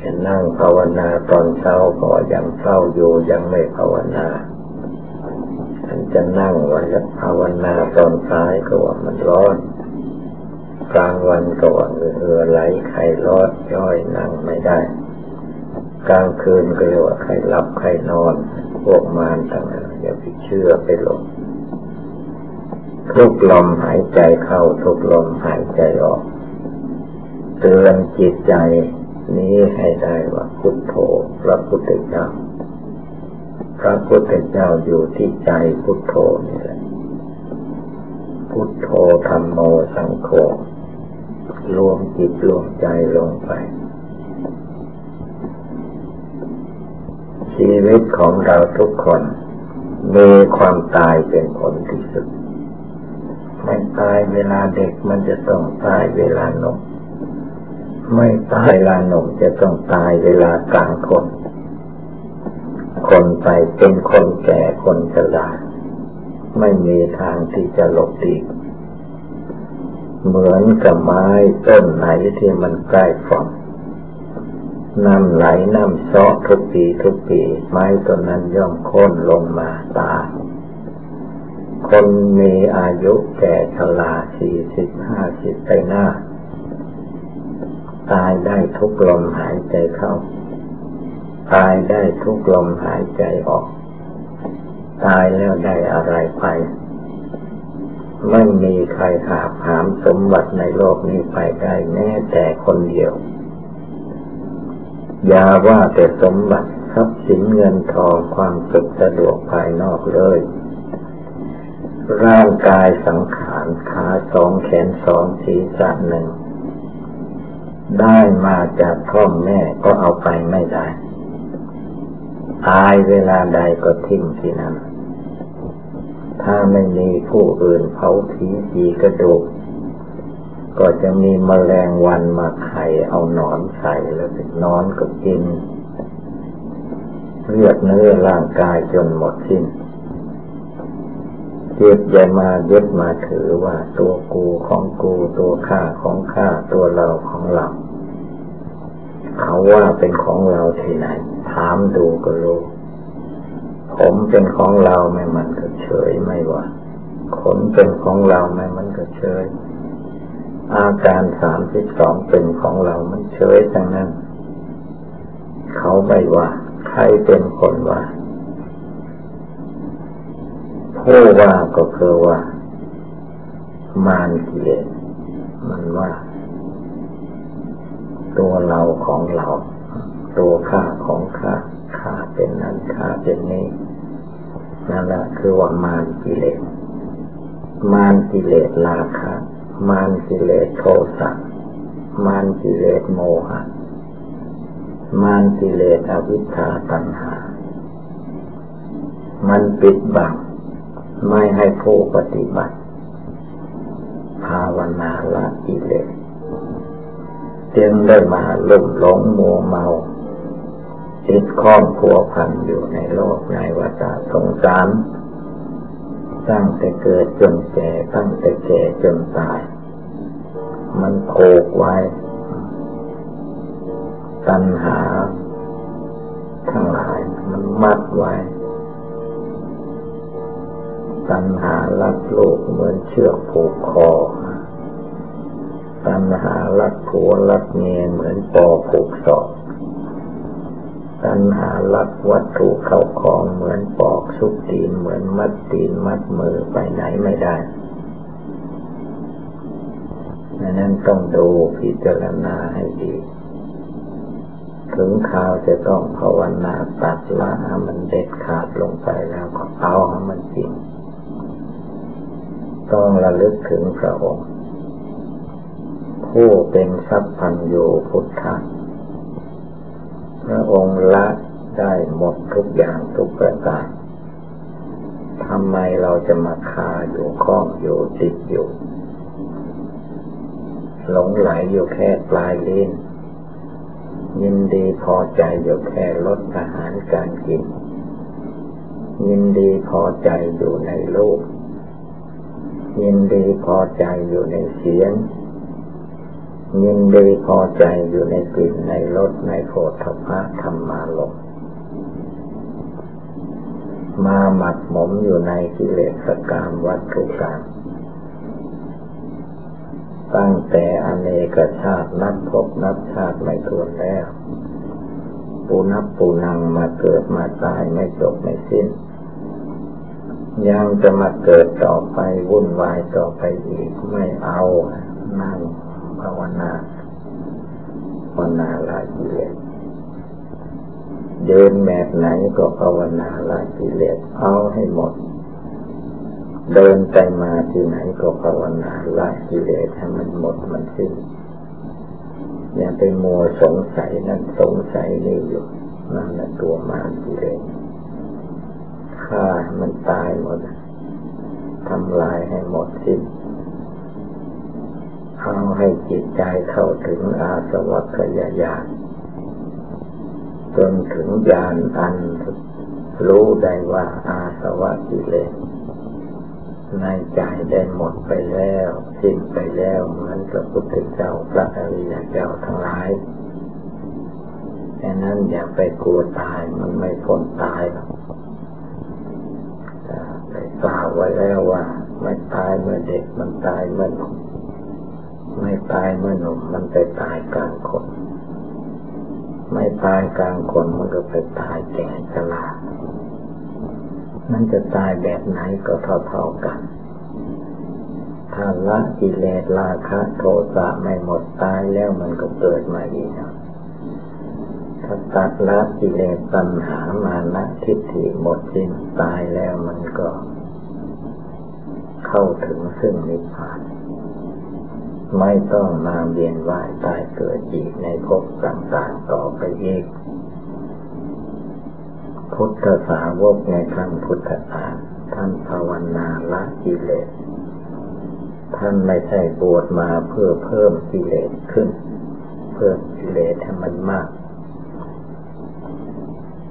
จะนั่งภาวนาตอนเช้าก็ยังเศร้าอยู่ยังไม่ภาวนาฉันจะนั่งวันภาวนาตอนสายก็ว่ามันร้อน กลางวันก็ว่าเหือไหลไข่รอดย่อยนั่งไม่ได้ กลางคืนก็เรียกว่าใครหลับใครนอน พวกมารต่างๆอย่าไปเชื่อไปหลงทุกลมหายใจเข้าทุกลมหายใจออก เตือนจิตใจนี้ให้ได้ว่าพุทโธพระพุทธเจ้าพระพุทธเจ้าอยู่ที่ใจพุทโธนี่แหละพุทโธธรรมโมสังโฆ รวมจิตรวมใจลงไป ชีวิตของเราทุกคนมีความตายเป็นผลที่สุด ไม่ตายเวลาเด็กมันจะต้องตายเวลาหนุ่มไม่ตายเวลาหนุ่มจะต้องตายเวลากลางคน คนไปเป็นคนแก่คนชราไม่มีทางที่จะหลบดีก เหมือนกับไม้ต้นไหนที่มันใกล้ฝั่งน้ำไหลน้ำซอกทุกปีทุกปีไม้ต้นนั้นย่อมโค่นลงมาตายคนมีอายุแก่ชราสี่สิบห้าสิบไปหน้า ตายได้ทุกลมหายใจเข้า ตายได้ทุกลมหายใจออก ตายแล้วได้อะไรไป ไม่มีใครหาหามสมบัติในโลกนี้ไปได้แม้แต่คนเดียว อย่าว่าแต่สมบัติทรัพย์สินเงินทองความสุขสะดวกภายนอกเลย ร่างกายสังขารขาสองแขนสองศีรษะหนึ่ง ได้มาจากพ่อแม่ก็เอาไปไม่ได้ ตายเวลาใดก็ทิ้งที่นั้น ถ้าไม่มีผู้อื่นเผาผีผีกระดูก ก็จะมีมแมลงวันมาไข่เอาหนอนใส่แล้วนอนก็กินเลือดเนื้อร่างกายจนหมดสิ้นจิตอย่ามายึดมาถือว่าตัวกูของกูตัวข้าของข้าตัวเราของเรา เขาว่าเป็นของเราที่ไหน ถามดูก็รู้ ผมเป็นของเราไม่มันก็เฉยไม่ว่าขนเป็นของเราไม่มันก็เฉย อาการสามสิบสองเป็นของเรามันเฉยทั้งนั้น เขาไม่ว่า ใครเป็นคนว่าผู้ว่าก็คือว่า มานกิเลสมันว่า ตัวเราของเรา ตัวข้าของข้า ข้าเป็นนั้นข้าเป็นนี้นั่นแหละคือว่ามานกิเลส มานกิเลสราคะ มานกิเลสโทสะ มานกิเลสโมหะ มานกิเลสอวิชชาตัณหา มันปิดบังไม่ให้ผู้ปฏิบัติ ภาวนาละกิเลสจึงได้มาลุ่มหลงมัวเมา ติดข้องผัวพันอยู่ในโลกในวัฏสงสารตั้งแต่เกิดจนแก่ตั้งแต่แก่จนตาย มันโกกไว้ ตัณหา ทั้งหลายมันมัดไว้ ตัณหาลัดโลกเหมือนเชือกผูกคอ ตัณหาลักผัวลักเมียเหมือนปอผูกศอก ตัณหาลักวัตถุเข้าของเหมือนปอกสุกตีนเหมือนมัดตีนมัดมือไปไหนไม่ได้ดังนั้นต้องดูพิจารณาให้ดี ถึงข่าวจะต้องภาวนาตัดละมันเด็ดขาดลงไปแล้วก็เอาให้มันจริง ต้องระลึกถึงพระองค์ ผู้เป็นสัพพัญโยพุทธะ พระองค์ละได้หมดทุกอย่างทุกประการทำไมเราจะมาคาอยู่ข้องอยู่ติดอยู่ หลงไหลอยู่แค่ปลายลิ้นยินดีพอใจอยู่แค่ลดอาหารการกิน ยินดีพอใจอยู่ในลูกยินดีพอใจอยู่ในเสียง ยินดีพอใจอยู่ในกลิ่นในรสในโผฏฐพะธรรมาลมมาหมักหมมอยู่ในกิเลสกรรมวัตถุกรรมตั้งแต่อเนกชาตินับพบนับชาติไม่ทวนแล้ว ปูนับปูนังมาเกิดมาตายไม่จบไม่สิ้น ยังจะมาเกิดต่อไปวุ่นวายต่อไปอีกไม่เอานั่ง ภาวนาภาวนาลากิเลสเดินแบบไหนก็ภาวนาลากิเลสเอาให้หมด เดินไปมาที่ไหนก็ภาวนาละกิเลสให้มันหมดมันสิ้นอย่าไปมัวสงสัยนั่นสงสัยนี่อยู่นั่นแหละตัวมากิเลสฆ่ามันตายหมดทำลายให้หมดสิ้น เอาให้จิตใจเข้าถึงอาสวัคยายานจนถึงญาณอันรู้ได้ว่าอาสวะกิเลสในใจได้หมดไปแล้วสิ้นไปแล้วเหมือนพระพุทธเจ้าพระอริยเจ้าทั้งหลายดังนั้นอย่าไปกลัวตายมันไม่พ้นตายหรอกได้กล่าวไว้แล้วว่า ไม่ตายเมื่อเด็กมันตายเมื่อหนุ่ม ไม่ตายเมื่อหนุ่มมันไปตายกลางคน ไม่ตายกลางคนมันก็ไปตายแก่ชรามันจะตายแบบไหนก็เท่าๆกัน ถ้าละกิเลสราคะโทสะไม่หมดตายแล้วมันก็เกิดมาอีกถ้าตัดละกิเลสตัณหามานะทิฏฐิหมดสิ้นตายแล้วมันก็ เข้าถึงซึ่งนิพพาน ไม่ต้องมาเวียนว่ายตายเกิดอีกในภพต่างๆต่อไปอีก พุทธสาวกในครั้งพุทธกาลท่านภาวนาละกิเลส ท่านไม่ใช่บวชมาเพื่อเพิ่มกิเลสขึ้น เพิ่มกิเลสให้มันมาก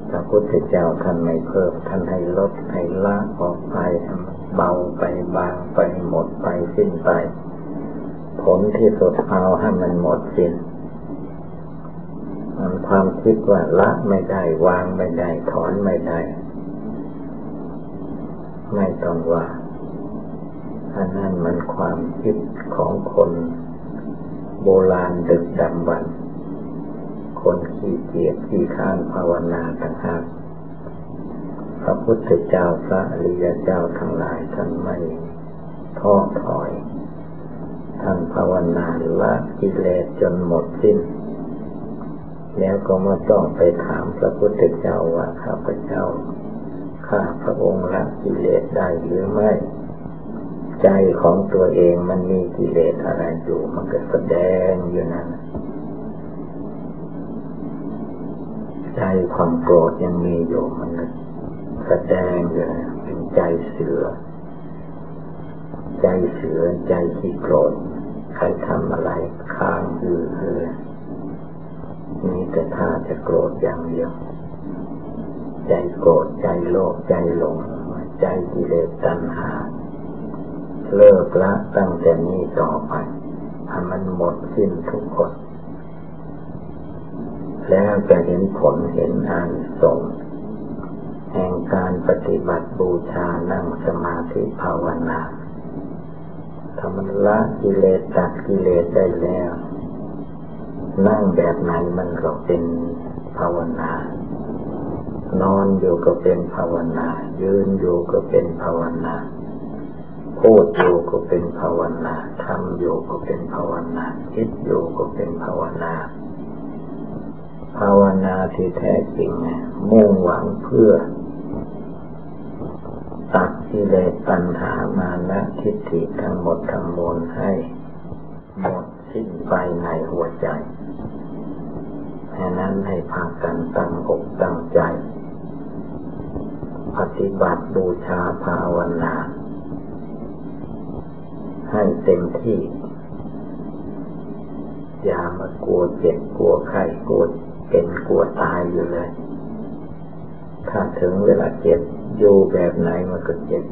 พระพุทธเจ้าท่านไม่เพิ่มท่านให้ลดให้ละออกไปเบาไปบางไปหมดไปสิ้นไป ผลที่สุดเอาให้มันหมดสิ้นความคิดว่าละไม่ได้วางไม่ได้ ถอนไม่ได้ ไม่ต้องว่าอันนั้นมันความคิดของคนโบราณดึกดำบรรคนขี้เกียจขี้ข้านภาวนาต่างหากพระพุทธเจ้าพระอริยเจ้าทั้งหลายท่านไม่ท้อถอย ท่านภาวนาละกิเลสจนหมดสิ้น แล้วก็มาต้องไปถามพระพุทธเจ้าว่าข้าพเจ้าข้าพระองค์ละกิเลสได้หรือไม่ ใจของตัวเองมันมีกิเลสอะไรอยู่ มันก็แสดงอยู่นั่นใจความโกรธยังมีอยู่มันก็แสดงอยู่เป็นใจเสือ ใจเสือใจที่โกรธ ครทำอะไรค้างอือเออมีแต่ท่าจะโกรธอย่างเดียว ใจโกรธใจโลภใจหลง ใจกิเลสตัณหา เลิกละตั้งแต่นี้ต่อไปทำมันหมดสิ้นทุกคน แล้วจะเห็นผลเห็นอานิสงส์แห่งการปฏิบัติบูชานั่งสมาธิภาวนา ถ้ามันละกิเลสตัดกิเลสได้แล้ว นั่งแบบไหนมันก็เป็นภาวนา นอนอยู่ก็เป็นภาวนา ยืนอยู่ก็เป็นภาวนาพูดอยู่ก็เป็นภาวนาทำอยู่ก็เป็นภาวนา คิดอยู่ก็เป็นภาวนา ภาวนาที่แท้จริงมุ่งหวังเพื่อ ตัดกิเลสตัณหามานะทิฏฐิทั้งหมดทั้งมวลให้หมดสิ้นไปในหัวใจแค่นั้นให้พากันตั้งอกตั้งใจ ปฏิบัติบูชาภาวนา ให้เต็มที่ อย่ามากลัวเจ็บกลัวไข้กลัวเป็นกลัวตายอยู่เลย ถ้าถึงเวลาเจ็บ อยู่แบบไหนมันก็เจ็บ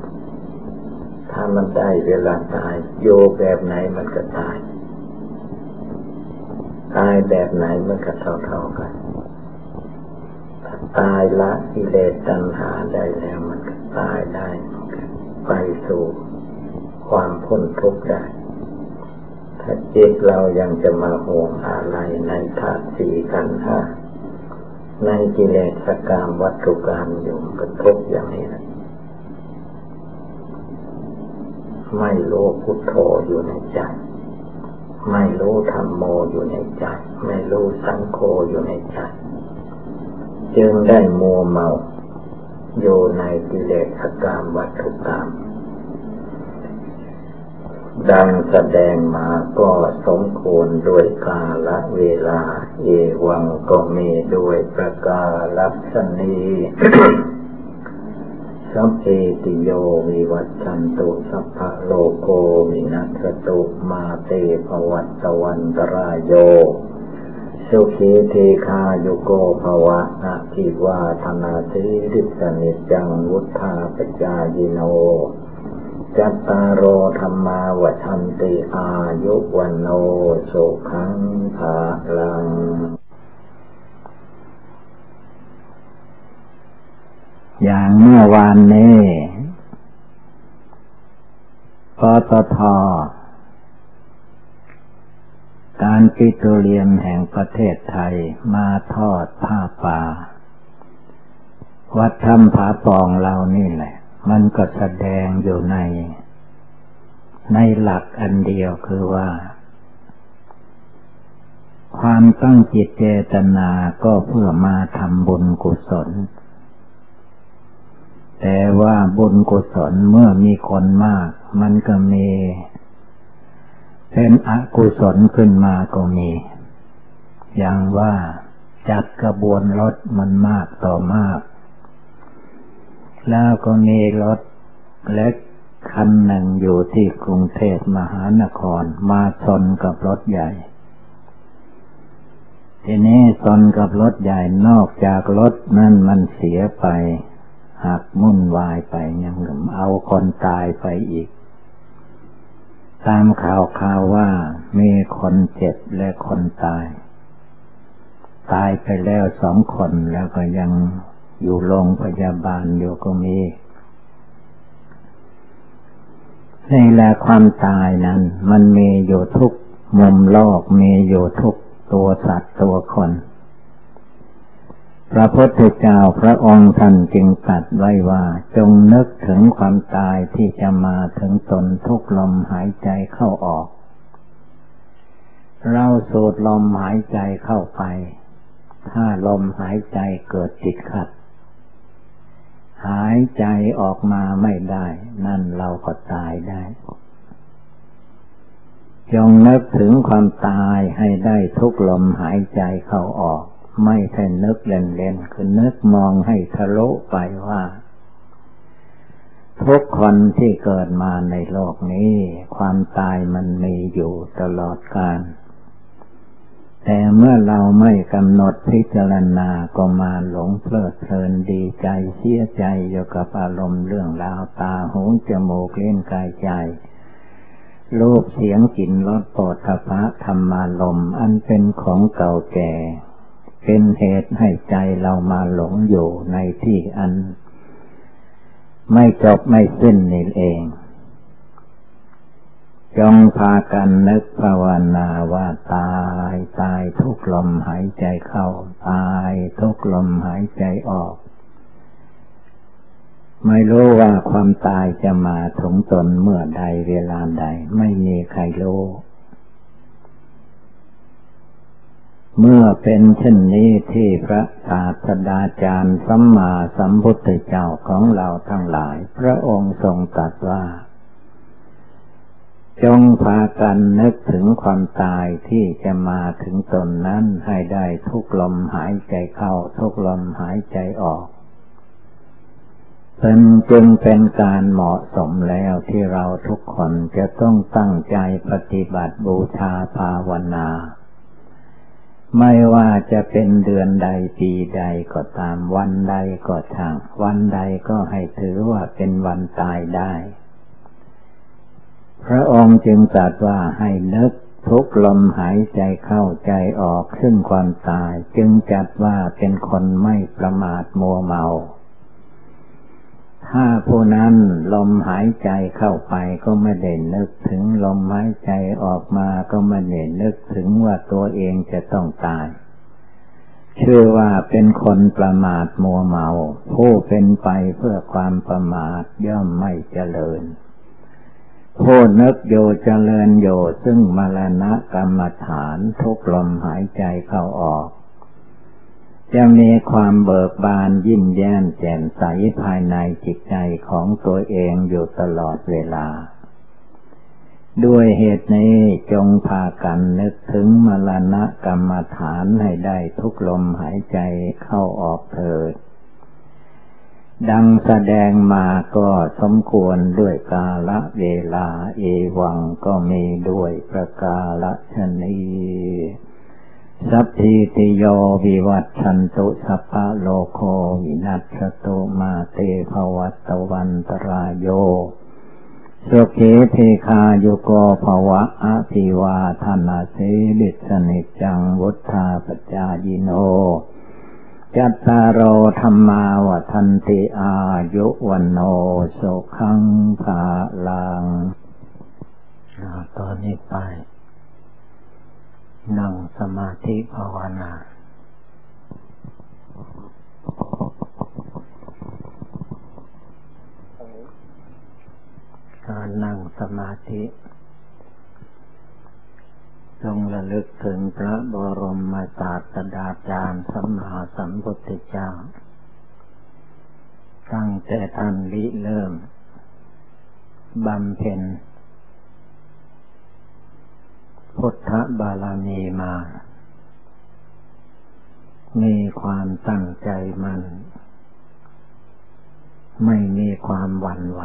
ถ้ามันได้เวลาตายอยู่แบบไหนมันก็ตาย ตายแบบไหนมันก็เท่าๆกันตายละกิเลสตัณหาได้แล้วมันก็ตายได้ ไปสู่ความพ้นทุกข์ได้ถ้าจิตเรายังจะมาห่วงอะไรในธาตุสี่กันห้า ในกิเลสกรรมวัตถุกรรมอยู่ก็ทุกข์อย่างนี้นะไม่รู้พุทโธอยู่ในใจ ไม่รู้ธรรมโมอยู่ในใจ ไม่รู้สังโฆอยู่ในใจ จึงได้มัวเมา อยู่ในกิเลสกรรมวัตถุกรรม ดังแสดงมาก็สมควรด้วยกาละเวลา เอวังก็มีด้วยประการฉะนี้ สัพพีติโยวิวัชชันตุสัพพะโรโค วินัสสะตุมาเต ภะวัตวันตะราโยสุขี ทีคาโยโกภวะนาทิวาธนาสิริสนิจังวุธาปจายโน จัตตารโอธรรมาวันติอายุวันโนสุขังภาลัง อย่างเมื่อวานนี้ปตทการปิโตรเลียมแห่งประเทศไทยมาทอดผ้าป่า วัดถ้ำผาปองเรานี่แหละ มันก็แสดงอยู่ใน ในหลักอันเดียวคือว่า ความตั้งจิตเจตนาก็เพื่อมาทำบุญกุศล แต่ว่าบุญกุศลเมื่อมีคนมาก มันก็มีเป็นอกุศลขึ้นมาก็มี อย่างว่าจัดกระบวนรถมันมากต่อมาก แล้วก็มีรถเล็กคันหนึ่งอยู่ที่กรุงเทพมหานครมาชนกับรถใหญ่ ทีนี้ชนกับรถใหญ่นอกจากรถนั่นมันเสียไป หักมุ่นวายไปยังเอาคนตายไปอีก ตามข่าวข่าวว่ามีคนเจ็บและคนตาย ตายไปแล้วสองคนแล้วก็ยัง อยู่โรงพยาบาลอยู่ก็มี ในและความตายนั้น มันมีอยู่ทุกมุมโลกมีอยู่ทุกตัวสัตว์ตัวคน พระพุทธเจ้าพระองค์ท่านจึงตรัสไว้ว่า จงนึกถึงความตายที่จะมาถึงตนทุกลมหายใจเข้าออก เราสูดลมหายใจเข้าไป ถ้าลมหายใจเกิดติดขัด หายใจออกมาไม่ได้ นั่นเราก็ตายได้จงนึกถึงความตายให้ได้ทุกลมหายใจเข้าออก ไม่ใช่นึกเล่นๆคือนึกมองให้ทะลุไปว่า ทุกคนที่เกิดมาในโลกนี้ ความตายมันมีอยู่ตลอดกาล แต่เมื่อเราไม่กำหนดพิจารณาก็มาหลงเพลิดเพลินดีใจเสียใจอยู่กับอารมณ์เรื่องราวตาหูจมูกเล่นกายใจรูปเสียงกลิ่นรสปอดพะธรรมารมอันเป็นของเก่าแก่ เป็นเหตุให้ใจเรามาหลงอยู่ในที่อัน ไม่จบไม่สิ้นนี่เอง จงพากันนึกภาวนาว่าตาย ตายทุกลมหายใจเข้า ตายทุกลมหายใจออก ไม่รู้ว่าความตายจะมาถึงตนเมื่อใดเวลาใด ไม่มีใครรู้เมื่อเป็นเช่นนี้ที่พระศาสดาจารย์สัมมาสัมพุทธเจ้าของเราทั้งหลาย พระองค์ทรงตรัสว่า จงพากันนึกถึงความตายที่จะมาถึงตนนั้นให้ได้ทุกลมหายใจเข้าทุกลมหายใจออกเป็นจึงเป็นการเหมาะสมแล้วที่เราทุกคนจะต้องตั้งใจปฏิบัติบูชาภาวนา ไม่ว่าจะเป็นเดือนใดปีใดก็ตามวันใดก็ช่าง วันใดก็ให้ถือว่าเป็นวันตายได้ พระองค์จึงตรัสว่าให้นึกทุกลมหายใจเข้าใจออกซึ่งความตาย จึงจัดว่าเป็นคนไม่ประมาทมัวเมา ถ้าผู้นั้นลมหายใจเข้าไปก็ไม่ได้นึกถึงลมหายใจออกมาก็ไม่ได้นึกถึงว่าตัวเองจะต้องตายชื่อว่าเป็นคนประมาทมัวเมา ผู้เป็นไปเพื่อความประมาทย่อมไม่เจริญ ผู้นึกโยเจริญโยซึ่งมรณะกรรมฐานทุกลมหายใจเข้าออก จะมีความเบิกบานยิ้มแย้มแจ่มใสภายในจิตใจของตัวเองอยู่ตลอดเวลา ด้วยเหตุนี้จงพากันนึกถึงมรณะกรรมฐานให้ได้ทุกลมหายใจเข้าออกเถิด ดังแสดงมาก็สมควรด้วยกาละเวลาเอวังก็มีด้วยประกาละชนีสัพพีติโยวิวัชชันตุสัพพะโรโควินัสสะตุมาเต ภะวัตวันตะราโยสุขี ทีฆายุโก ภะวะ อะภิวาทะนะสีลิสสะ นิจจังวุฑฒาปะจายิโน จัตตาโร ธัมมาวัฑฒันติอายุวัณโณ สุขัง พะลังตอนนี้ไป นั่งสมาธิภาวนาการนั่งสมาธิ จงระลึกถึงพระบรมศาสดาจารย์สัมมาสัมพุทธเจ้า ตั้งแต่ท่านลิเริ่มบำเพ็ญพุทธบาลามีมา มีความตั้งใจมันไม่มีความหวั่นไหว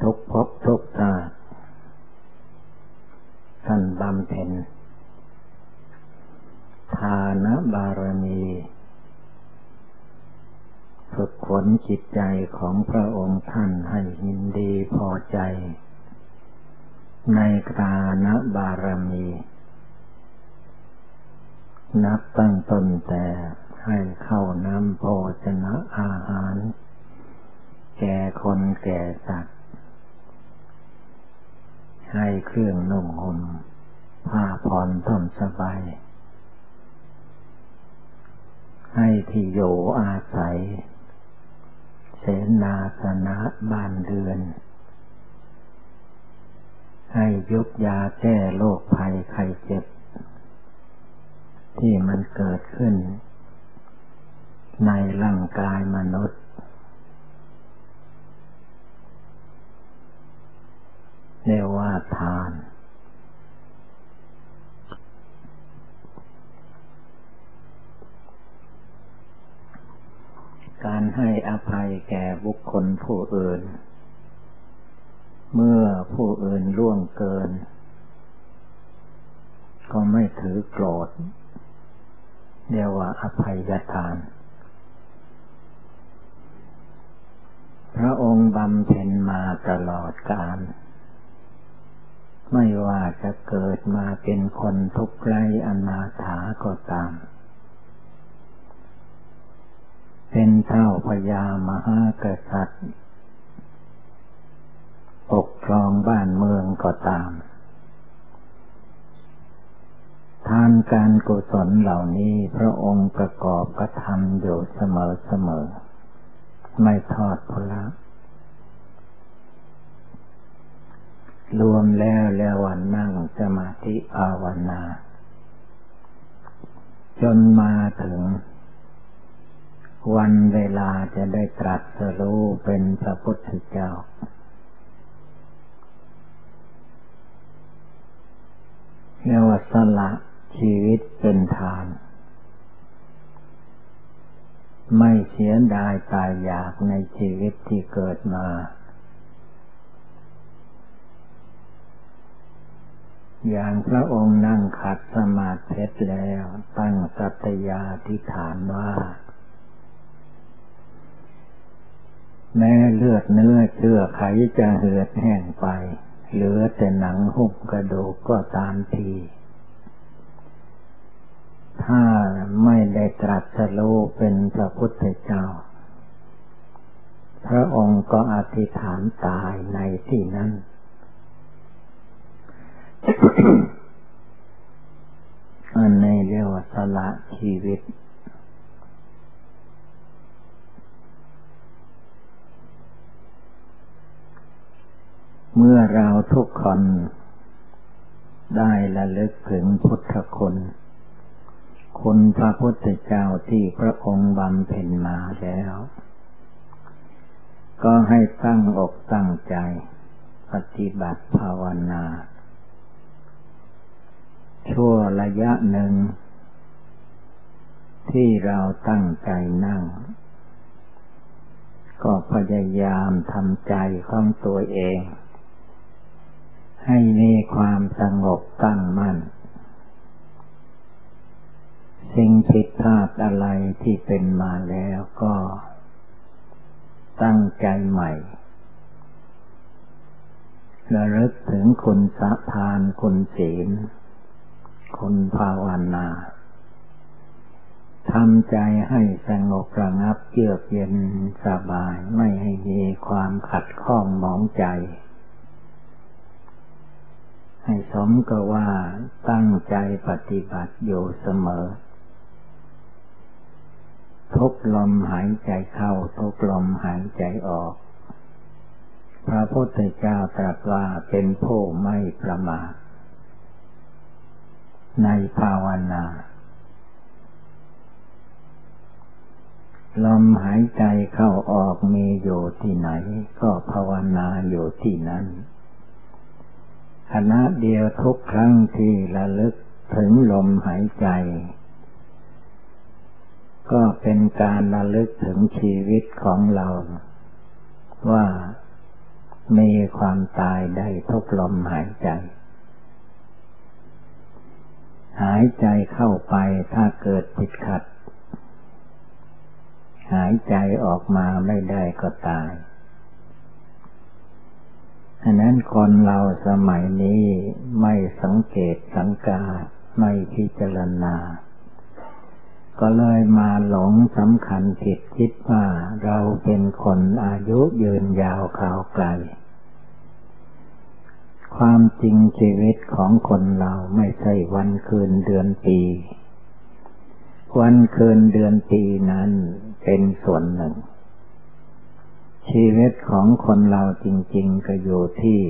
ทุกภพทุกชาติ ท่านบำเพ็ญทานบารมีฝึกฝนจิตใจของพระองค์ท่านให้ยินดีพอใจ ในกาณบารมี นับตั้งต้นแต่ให้เข้าน้ำโภชนะอาหาร แก่คนแก่สัตว์ ให้เครื่องนุ่งห่มผ้าผ่อนท่อนสบาย ให้ที่อยู่อาศัย เสนาสนะบ้านเรือน ให้ยุบยาแก้โรคภัยไข้เจ็บ ที่มันเกิดขึ้น ในร่างกายมนุษย์ เรียกว่าทาน การให้อภัยแก่บุคคลผู้อื่น เมื่อผู้อื่นล่วงเกิน ก็ไม่ถือโกรธ เรียกว่าอภัยทานพระองค์บำเพ็ญมาตลอดกาล ไม่ว่าจะเกิดมาเป็นคนทุกข์ไรอนาถาก็ตาม เป็นเท่าพญามหากษัตริย์ ปกครองบ้านเมืองก็ตาม ทานการกุศลเหล่านี้พระองค์ประกอบกระทำอยู่เสมอเสมอ ไม่ทอดพละ รวมแล้วแล้ววันนั่งสมาธิภาวนา จนมาถึง วันเวลาจะได้ตรัสรู้เป็นพระพุทธเจ้า เรียกว่าสละชีวิตเป็นทาน ไม่เสียดายตายอยากในชีวิตที่เกิดมา อย่างพระองค์นั่งขัดสมาธิแล้ว ตั้งสัตยาธิฐานว่า แม้เลือดเนื้อเชื่อไขจะเหือดแห้งไป เหลือแต่หนังหุ้มกระดูกก็ตามที ถ้าไม่ได้ตรัสรู้เป็นพระพุทธเจ้า พระองค์ก็อธิษฐานตายในที่นั้น อันนี้เรียกว่าสละชีวิต เมื่อเราทุกคนได้ละลึกถึงพุทธคุณ คุณพระพุทธเจ้าที่พระองค์บำเพ็ญมาแล้ว ก็ให้ตั้งอกตั้งใจ ปฏิบัติภาวนา ชั่วระยะหนึ่ง ที่เราตั้งใจนั่ง ก็พยายามทำใจของตัวเอง ให้มีความสงบตั้งมั่น สิ่งผิดพลาดอะไรที่เป็นมาแล้วก็ ตั้งใจใหม่ระลึกถึงคุณสะทานคุณศีล คนภาวนาทำใจให้สงบระงับเยือกเย็นสบายไม่ให้มีความขัดข้องหมองใจ ให้สมกับว่าตั้งใจปฏิบัติอยู่เสมอ ทุกลมหายใจเข้าทุกลมหายใจออก พระพุทธเจ้าตรัสว่าเป็นผู้ไม่ประมาท ในภาวนา ลมหายใจเข้าออกมีอยู่ที่ไหน ก็ภาวนาอยู่ที่นั้นขณะเดียวทุกครั้งที่ระลึกถึงลมหายใจ ก็เป็นการระลึกถึงชีวิตของเรา ว่ามีความตายได้ทุกลมหายใจ หายใจเข้าไปถ้าเกิดติดขัด หายใจออกมาไม่ได้ก็ตายอันนั้นคนเราสมัยนี้ไม่สังเกตสังกาไม่พิจารณา ก็เลยมาหลงสำคัญผิดคิดว่าเราเป็นคนอายุยืนยาวข่าวไกล ความจริงชีวิตของคนเราไม่ใช่วันคืนเดือนปี วันคืนเดือนปีนั้นเป็นส่วนหนึ่ง ชีวิตของคนเราจริง ๆ ก็อยู่ที่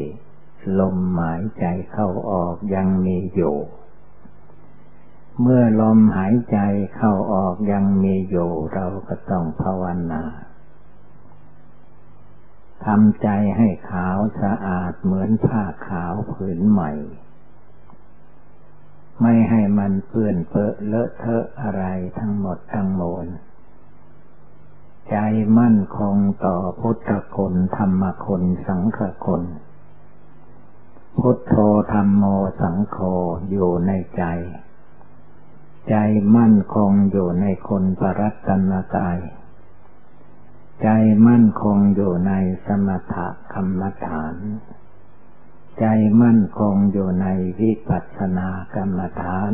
ลมหายใจเข้าออกยังมีอยู่ เมื่อลมหายใจเข้าออกยังมีอยู่เราก็ต้องภาวนา ทำใจให้ขาวสะอาดเหมือนผ้าขาวผืนใหม่ ไม่ให้มันเปื้อนเปอะเลอะเทอะอะไรทั้งหมดทั้งมวลใจมั่นคงต่อพุทธคุณธรรมคุณสังฆคุณพุทโธธรรมโมสังโฆอยู่ในใจ ใจมั่นคงอยู่ในคนปรัตนตาย ใจมั่นคงอยู่ในสมถกรรมฐาน ใจมั่นคงอยู่ในวิปัสสนากรรมฐาน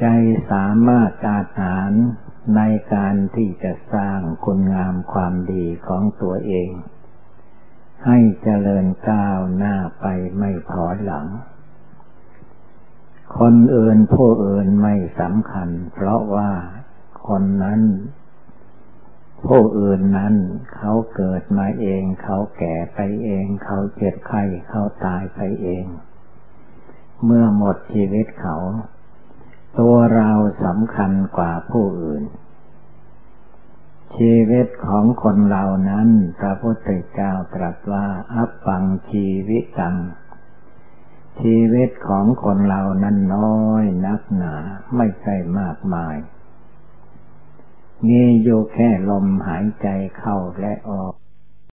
ใจสามารถอาหารในการที่จะสร้างคุณงามความดีของตัวเอง ให้เจริญก้าวหน้าไปไม่ถอยหลัง คนอื่นผู้อื่นไม่สำคัญ เพราะว่าคนนั้น ผู้อื่นนั้นเขาเกิดมาเอง เขาแก่ไปเอง เขาเจ็บไข้เขาตายไปเอง เมื่อหมดชีวิตเขา ตัวเราสำคัญกว่าผู้อื่น ชีวิตของคนเรานั้น พระพุทธเจ้าตรัสว่าอัปปังชีวิตัง ชีวิตของคนเรานั้นน้อยนักหนาไม่ใช่มากมาย มีอยู่แค่ลมหายใจเข้าและออก